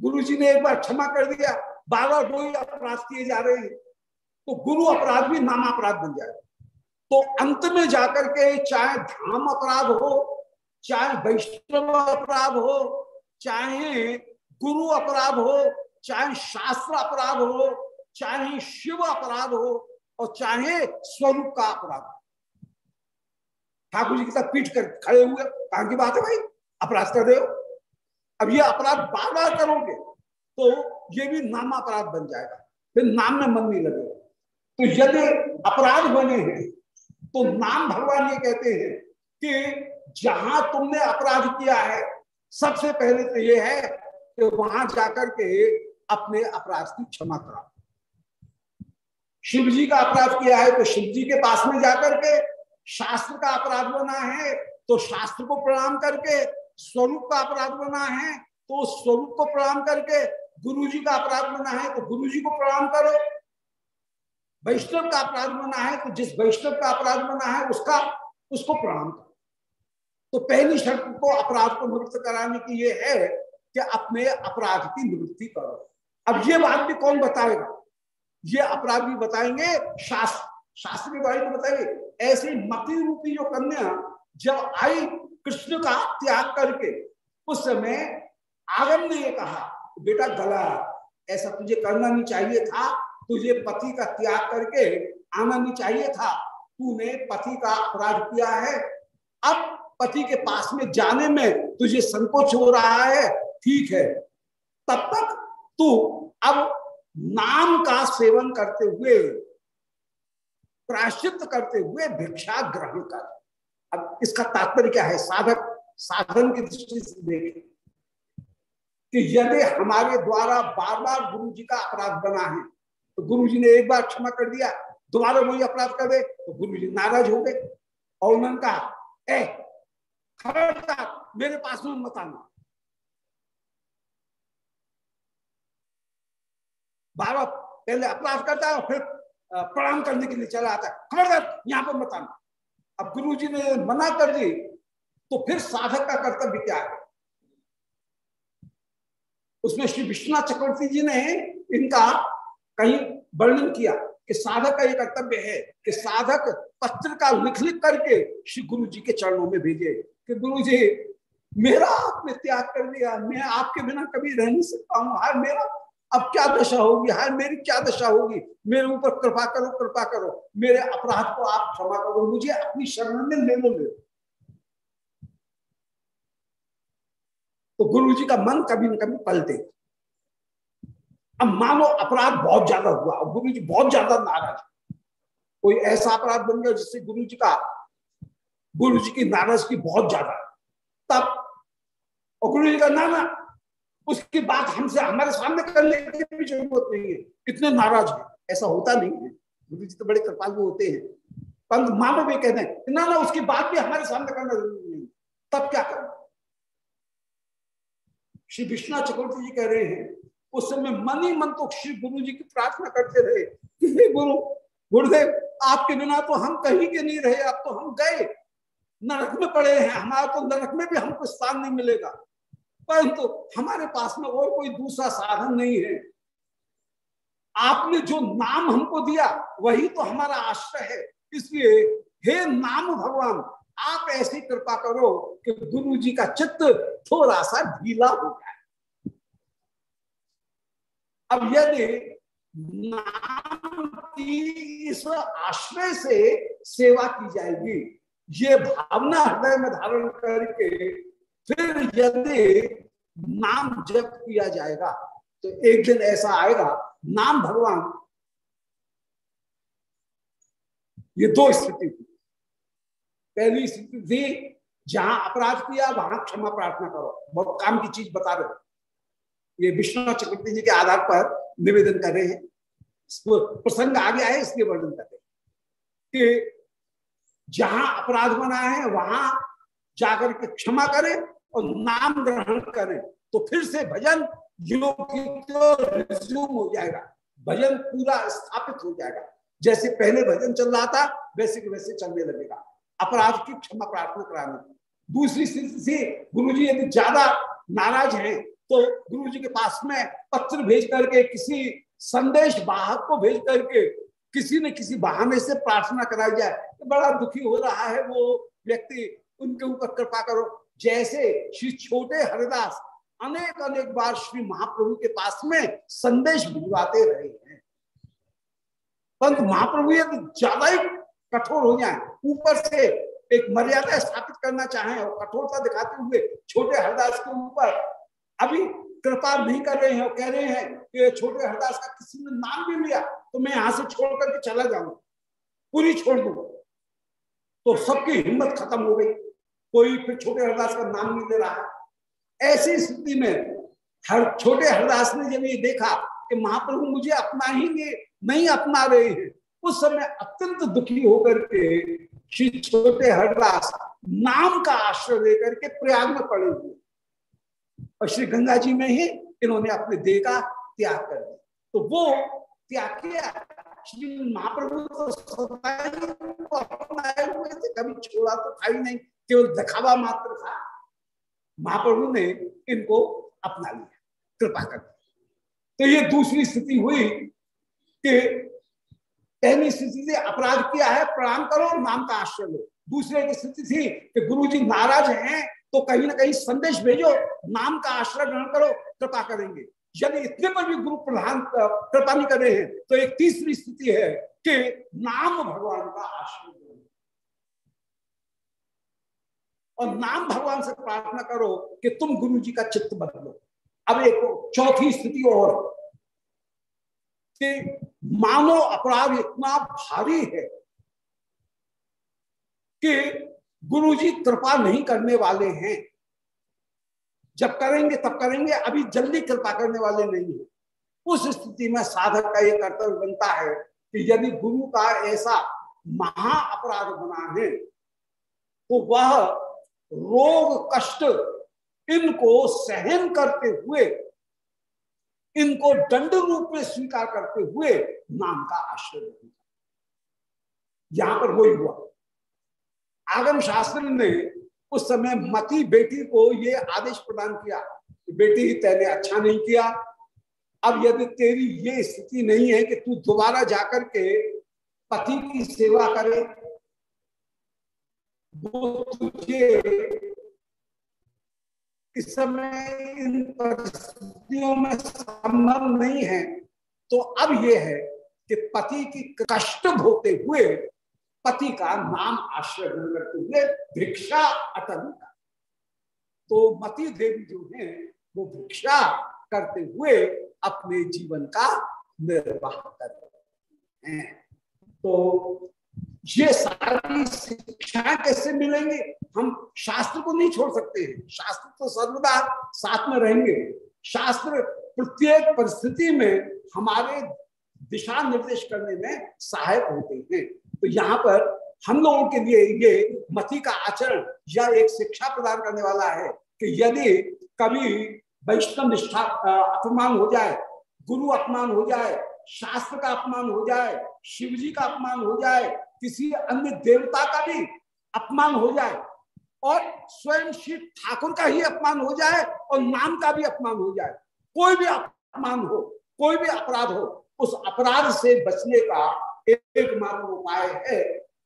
गुरु जी ने एक बार क्षमा कर दिया बार बार दो ही अपराध किए जा रहे हैं। तो गुरु अपराध भी नाम अपराध बन जाएगा। तो अंत में जाकर के चाहे धाम अपराध हो चाहे वैष्णव अपराध हो, चाहे गुरु अपराध हो, चाहे शास्त्र अपराध हो, चाहे शिव अपराध हो, और चाहे स्वरूप का अपराध हो। ठाकुर जी की तरफ़ पीट कर खड़े हुए, कहा की बात है भाई, अपराध कर रहे हो? अब ये अपराध बार बार करोगे तो ये भी नाम अपराध बन जाएगा। फिर नाम में मन नहीं लगेगा। तो यदि अपराध बने हैं तो नाम भगवान ये कहते हैं कि जहाँ तुमने अपराध किया है, सबसे पहले तो ये है कि वहाँ जाकर के अपने अपराध की क्षमा कराओ शिव जी का अपराध किया है तो शिव जी के पास में जाकर के शास्त्र का अपराध बना है तो शास्त्र को प्रणाम करके स्वरूप का अपराध बना है तो स्वरूप को प्रणाम करके गुरु जी का अपराध बना है तो गुरु जी को प्रणाम करो। वैष्णव का अपराध बना है तो जिस वैष्णव का अपराध बना है, उसका, उसको प्रणाम करो। तो पहली शर्त को अपराध को निवृत्त कराने की ये है कि अपने अपराध की निवृत्ति करो। अब ये बात भी कौन बताएगा? ये अपराध भी बताएँगे शास्त्र शास्त्र के बारे में बताएँगे। ऐसी मती रूपी जो कन्या जब आई कृष्ण का त्याग करके, उस समय आगम ने ये कहा, बेटा गला, ऐसा तुझे करना नहीं चाहिए था। तुझे पति का त्याग करके आना नहीं चाहिए था। तूने पति का अपराध किया है। अब पति के पास में जाने में तुझे संकोच हो रहा है? ठीक है। तब तक तू अब नाम का सेवन करते हुए प्राश्चित करते हुए भिक्षा ग्रहण कर। अब इसका तात्पर्य क्या है? साधक, साधन की दृष्टि से देखें कि यदि हमारे द्वारा बार बार गुरु जी का अपराध बना है तो गुरु जी ने एक बार क्षमा कर दिया, दोबारा वही अपराध कर दे तो गुरु जी नाराज़ हो गए। और उन्होंने कहा खबरदार मेरे पास में मत आना। बार पहले अपराध करता है फिर प्रणाम करने के लिए चला आता है। खबरदार यहाँ पर मत आना। अब गुरु जी ने मना कर दी तो फिर साधक का कर्तव्य क्या है? उसमें श्री विश्वनाथ चक्रवर्ती जी ने इनका कहीं वर्णन किया। कि साधक का ये कर्तव्य है कि साधक पत्र का लिख लिख करके श्री गुरु जी के चरणों में भेजे कि गुरु जी, मेरा आपने त्याग कर दिया, मैं आपके बिना कभी रह नहीं सकता हूँ। हाय मेरा, अब क्या दशा होगी? हाय मेरी क्या दशा होगी? मेरे ऊपर कृपा करो कृपा करो। मेरे अपराध को आप क्षमा करो मुझे अपनी शरण में ले लो ले। तो गुरु जी का मन कभी न कभी पलटे। अब मानो अपराध बहुत ज़्यादा हुआ और गुरु जी बहुत ज़्यादा नाराज़। कोई ऐसा अपराध बन गया जिससे गुरु जी का गुरु जी की नाराज़गी बहुत ज़्यादा। तब, और गुरु जी का, ना ना, उसकी बात हमसे, हमारे सामने करने की भी ज़रूरत नहीं है। इतने नाराज़ है। ऐसा होता नहीं है। गुरु जी तो बड़े कृपालु होते हैं। परंतु मानो भी कहते हैं, ना ना, उसकी बात भी हमारे सामने करना ज़रूरी नहीं तब क्या करना श्री विश्वनाथ चक्रवर्ती जी कह रहे हैं उस समय मन ही मन तो श्री गुरु जी की प्रार्थना करते रहे। कि हे गुरु गुरुदेव, आपके बिना तो हम कहीं के नहीं रहे, अब तो हम गए। नरक में पड़े हैं, हमारा तो नरक में भी हमको स्थान नहीं मिलेगा। परंतु तो हमारे पास में और कोई दूसरा साधन नहीं है। आपने जो नाम हमको दिया, वही तो हमारा आश्रय है। इसलिए, हे नाम भगवान, आप ऐसी कृपा करो कि गुरु जी का चित्त थोड़ा सा ढीला हो जाए। अब यदि नाम इस आश्रय से सेवा की जाएगी, ये भावना हृदय में धारण करके फिर यदि नाम जप किया जाएगा तो एक दिन ऐसा आएगा, नाम भगवान। ये दो स्थिति थी। पहली स्थिति थी, जहाँ अपराध किया, वहाँ क्षमा प्रार्थना करो। बहुत काम की चीज़ बता रहे ये विश्वनाथ चक्रवर्ती जी के आधार पर निवेदन कर रहे हैं। प्रसंग आ गया है इसलिए वर्णन कर रहे हैं कि जहाँ अपराध बना है, वहाँ जाकर के क्षमा करें और नाम ग्रहण करें। तो फिर से भजन रिज्यूम हो जाएगा। भजन पूरा स्थापित हो जाएगा। जैसे पहले भजन चल रहा था, वैसे के वैसे चलने लगेगा। अपराध की क्षमा प्रार्थना कराने। दूसरी स्थिति से गुरु जी यदि ज़्यादा नाराज़ हैं तो गुरु जी के पास में पत्र भेज करके, किसी संदेश वाहक को भेज करके, किसी न किसी बहाने से प्रार्थना कराई जाए तो बड़ा दुखी हो रहा है वो व्यक्ति। उनके ऊपर कृपा करो। जैसे श्री छोटे हरिदास अनेक अनेक बार श्री महाप्रभु के पास में संदेश भिजवाते रहे हैं। परंतु महाप्रभु यदि ज़्यादा ही कठोर हो जाए ऊपर से एक मर्यादा स्थापित करना चाहें और कठोरता दिखाते हुए छोटे हरदास के ऊपर अभी कृपा नहीं कर रहे हैं कह रहे हैं कि छोटे हरदास का किसी ने नाम भी लिया तो मैं यहाँ से छोड़ करके चला जाऊँगा। पूरी छोड़ दू तो सबकी हिम्मत खत्म हो गई। कोई फिर छोटे हरदास का नाम नहीं ले रहा ऐसी स्थिति में हर छोटे हरदास ने जब ये देखा कि महाप्रभु मुझे अपना ही नहीं अपना रहे हैं, उस समय अत्यंत दुखी होकर के श्री छोटे हरदास नाम का आश्रय लेकर के प्रयाग में पड़े हुए। और श्री गंगा जी में ही इन्होंने अपने देह का त्याग कर दिया। तो वो त्याग किया। श्री महाप्रभु तो हुए थे कभी छोड़ा तो था ही नहीं, केवल दिखावा मात्र था। महाप्रभु ने इनको अपना लिया, कृपा कर तो ये दूसरी स्थिति हुई कि पहली स्थिति से अपराध किया है, प्रणाम करो नाम का आश्रय लो। दूसरे की स्थिति थी कि गुरु जी नाराज़ हैं तो कहीं ना कहीं संदेश भेजो, नाम का आश्रय ग्रहण करो, कृपा करेंगे। यदि इतने पर भी गुरु प्रधान कृपा नहीं कर हैं तो एक तीसरी स्थिति है कि नाम भगवान का आश्रय और नाम भगवान से प्रार्थना करो कि तुम गुरु जी का चित्त बदलो। अब एक चौथी स्थिति और कि मानो अपराध इतना भारी है कि गुरु जी कृपा नहीं करने वाले हैं। जब करेंगे, तब करेंगे, अभी जल्दी कृपा करने वाले नहीं है। उस स्थिति में साधक का यह कर्तव्य बनता है कि यदि गुरु का ऐसा महा अपराध बना है तो वह रोग, कष्ट इनको सहन करते हुए, इनको दंड रूप में स्वीकार करते हुए नाम का आश्रय यहाँ पर वही हुआ। आगम शास्त्र ने उस समय मती बेटी को ये आदेश प्रदान किया बेटी, तेने अच्छा नहीं किया। अब यदि तेरी ये स्थिति नहीं है कि तू दोबारा जाकर के पति की सेवा करे, वो तुझे इस समय इन परिस्थितियों में संभव नहीं है। तो अब यह है कि पति की कष्ट होते हुए पति का नाम आश्रय ग्रहण करते हुए भिक्षा अटन तो मती देवी जो है, वो भिक्षा करते हुए अपने जीवन का निर्वाह कर हैं। तो ये सारी शिक्षा कैसे मिलेंगे? हम शास्त्र को नहीं छोड़ सकते हैं। शास्त्र तो सर्वदा साथ में रहेंगे। शास्त्र प्रत्येक परिस्थिति में हमारे दिशा निर्देश करने में सहायक होते हैं। तो यहाँ पर हम लोगों के लिए ये मती का आचरण या एक शिक्षा प्रदान करने वाला है कि यदि कभी वैष्णव निष्ठा अपमान हो जाए, गुरु अपमान हो जाए, शास्त्र का अपमान हो जाए शिव जी का अपमान हो जाए, किसी अन्य देवता का भी अपमान हो जाए और स्वयं श्री ठाकुर का ही अपमान हो जाए और नाम का भी अपमान हो जाए, कोई भी अपमान हो, कोई भी अपराध हो, उस अपराध से बचने का एकमात्र उपाय है।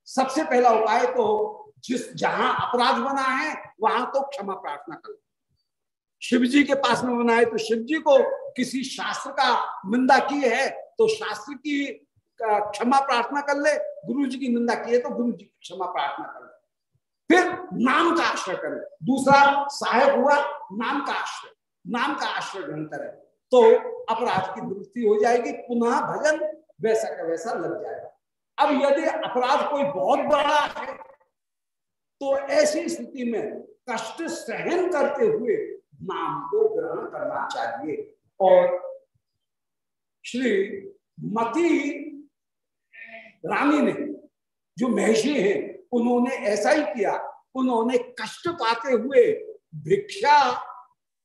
सबसे पहला उपाय तो जिस जहाँ अपराध बना है, वहाँ तो क्षमा प्रार्थना करो। शिव जी के पास में बना है तो शिव जी को किसी शास्त्र का निंदा की है तो शास्त्र की क्षमा प्रार्थना कर ले गुरु जी की निंदा की है तो गुरु जी की क्षमा प्रार्थना कर ले। फिर नाम का आश्रय करें। दूसरा सहायक हुआ, नाम का आश्रय। नाम का आश्रय ग्रहण करें तो अपराध की निवृत्ति हो जाएगी। पुनः भजन वैसा का वैसा लग जाएगा। अब यदि अपराध कोई बहुत बड़ा है तो ऐसी स्थिति में कष्ट सहन करते हुए नाम को ग्रहण करना चाहिए। और श्री मती रानी ने, जो महषी है, उन्होंने ऐसा ही किया। उन्होंने कष्ट पाते हुए, भिक्षा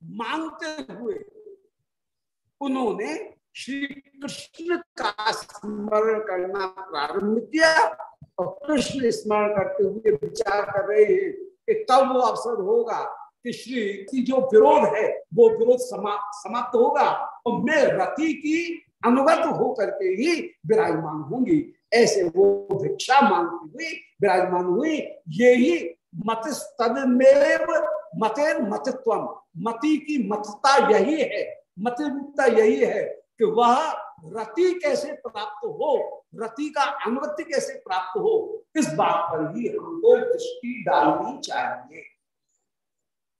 मांगते हुए, उन्होंने श्री कृष्ण का स्मरण करना प्रारंभ किया और कृष्ण स्मरण करते हुए विचार कर रहे हैं कि कब वो अवसर होगा कि श्री की जो विरोध है वो विरोध समा, समाप्त होगा और मैं रति की अनुगत हो करके ही विराजमान होंगी। ऐसे वो भिक्षा मांगती हुई विराजमान हुई ये ही मत तदमेव मते मतत्व। मति की मतता यही है मतता यही है। कि वह रति कैसे प्राप्त हो, रति का अनुगत्य कैसे प्राप्त हो, इस बात पर ही हमको दृष्टि डालनी चाहिए।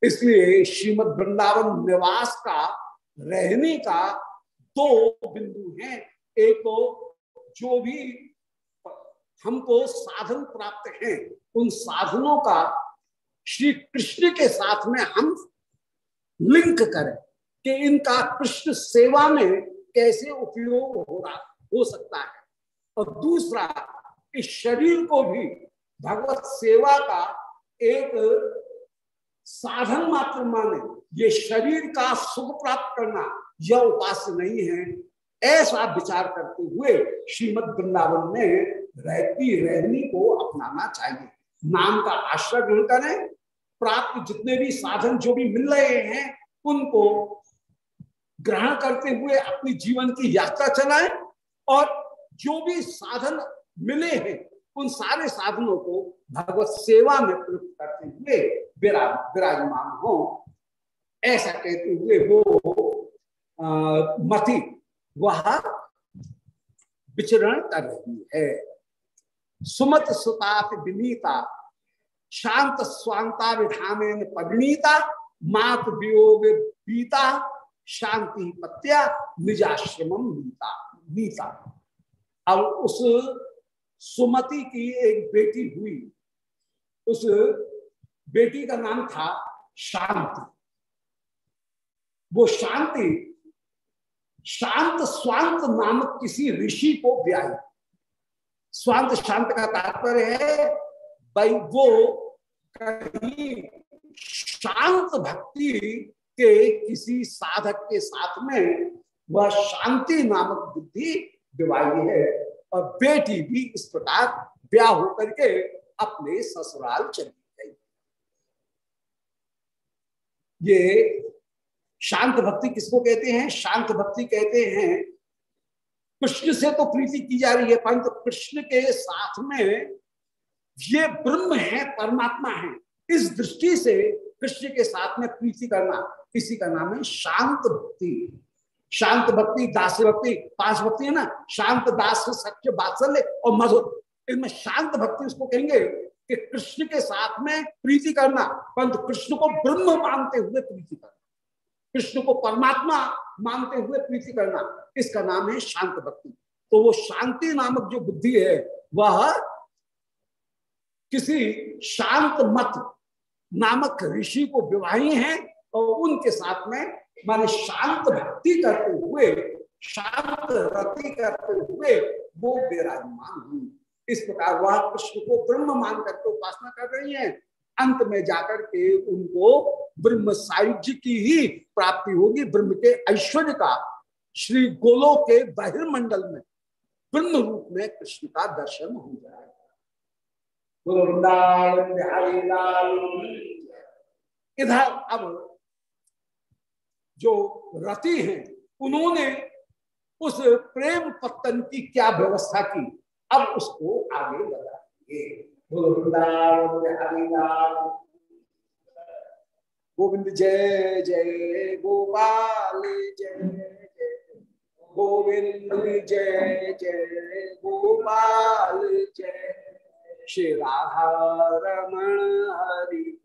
इसलिए श्रीमद वृंदावन निवास का रहने का दो बिंदु हैं। एक तो जो भी हमको साधन प्राप्त हैं, उन साधनों का श्री कृष्ण के साथ में हम लिंक करें कि इनका कृष्ण सेवा में कैसे उपयोग हो रहा हो सकता है। और दूसरा, इस शरीर को भी भगवत सेवा का एक साधन मात्र माने। ये शरीर का सुख प्राप्त करना यह उपास्य नहीं है। ऐसा विचार करते हुए श्रीमद वृंदावन में रहती रहनी को अपनाना चाहिए। नाम का आश्रय ग्रहण करें, प्राप्त जितने भी साधन जो भी मिल रहे हैं, उनको ग्रहण करते हुए अपनी जीवन की यात्रा चलाएँ और जो भी साधन मिले हैं, उन सारे साधनों को भगवत सेवा में प्रयुक्त करते हुए विराजमान हो। ऐसा कहते हुए वो मति वह विचरण कर रही है। सुमत सुताप विनीता, शांत स्वांता विधान परिणीता, मात वियोग बीता शांति पत्या निजाश्रम नीता नीता। अब उस सुमति की एक बेटी हुई। उस बेटी का नाम था शांति। वो शांति, शांत स्वांत नामक किसी ऋषि को ब्याई स्वांत शांत का तात्पर्य है, भाई वो कहीं शांत भक्ति के किसी साधक के साथ में वह शांति नामक बुद्धि दिवाई है और बेटी भी इस प्रकार ब्याह होकर के अपने ससुराल चली गई। ये शांत भक्ति किसको कहते हैं? शांत भक्ति कहते हैं, कृष्ण से तो प्रीति की जा रही है, परंतु तो कृष्ण के साथ में ये ब्रह्म है, परमात्मा है। इस दृष्टि से कृष्ण के साथ में प्रीति करना इसी का नाम है शांत भक्ति। शांत भक्ति, दास भक्ति पाँच भक्ति है ना? शांत दास सत्य बात्सल्य और मधुर इनमें शांत भक्ति उसको कहेंगे कि कृष्ण के साथ में प्रीति करना। परंतु कृष्ण को ब्रह्म मानते हुए प्रीति करना। कृष्ण को परमात्मा मानते हुए प्रीति करना। इसका नाम है शांत भक्ति। तो वो शांति नामक जो बुद्धि है, वह किसी शांत मत नामक ऋषि को विवाही है। और उनके साथ में माने शांत भक्ति करते हुए, शांत रति करते हुए वो विराजमान हुई। इस प्रकार वह कृष्ण को ब्रह्म मान करके उपासना कर रही हैं। अंत में जाकर के उनको ब्रह्म सायुज्य की ही प्राप्ति होगी, ब्रह्म के ऐश्वर्य का, श्री गोलो के बहिर्मंडल में, ब्रह्म रूप में कृष्ण का दर्शन हो जाएगा इधर अब जो रति हैं, उन्होंने उस प्रेम पत्तन की क्या व्यवस्था की? अब उसको आगे बताएँगे गोविंद जय जय गोपाल जय जय गोविंद जय जय गोपाल जय। श्री राधा रमण हरि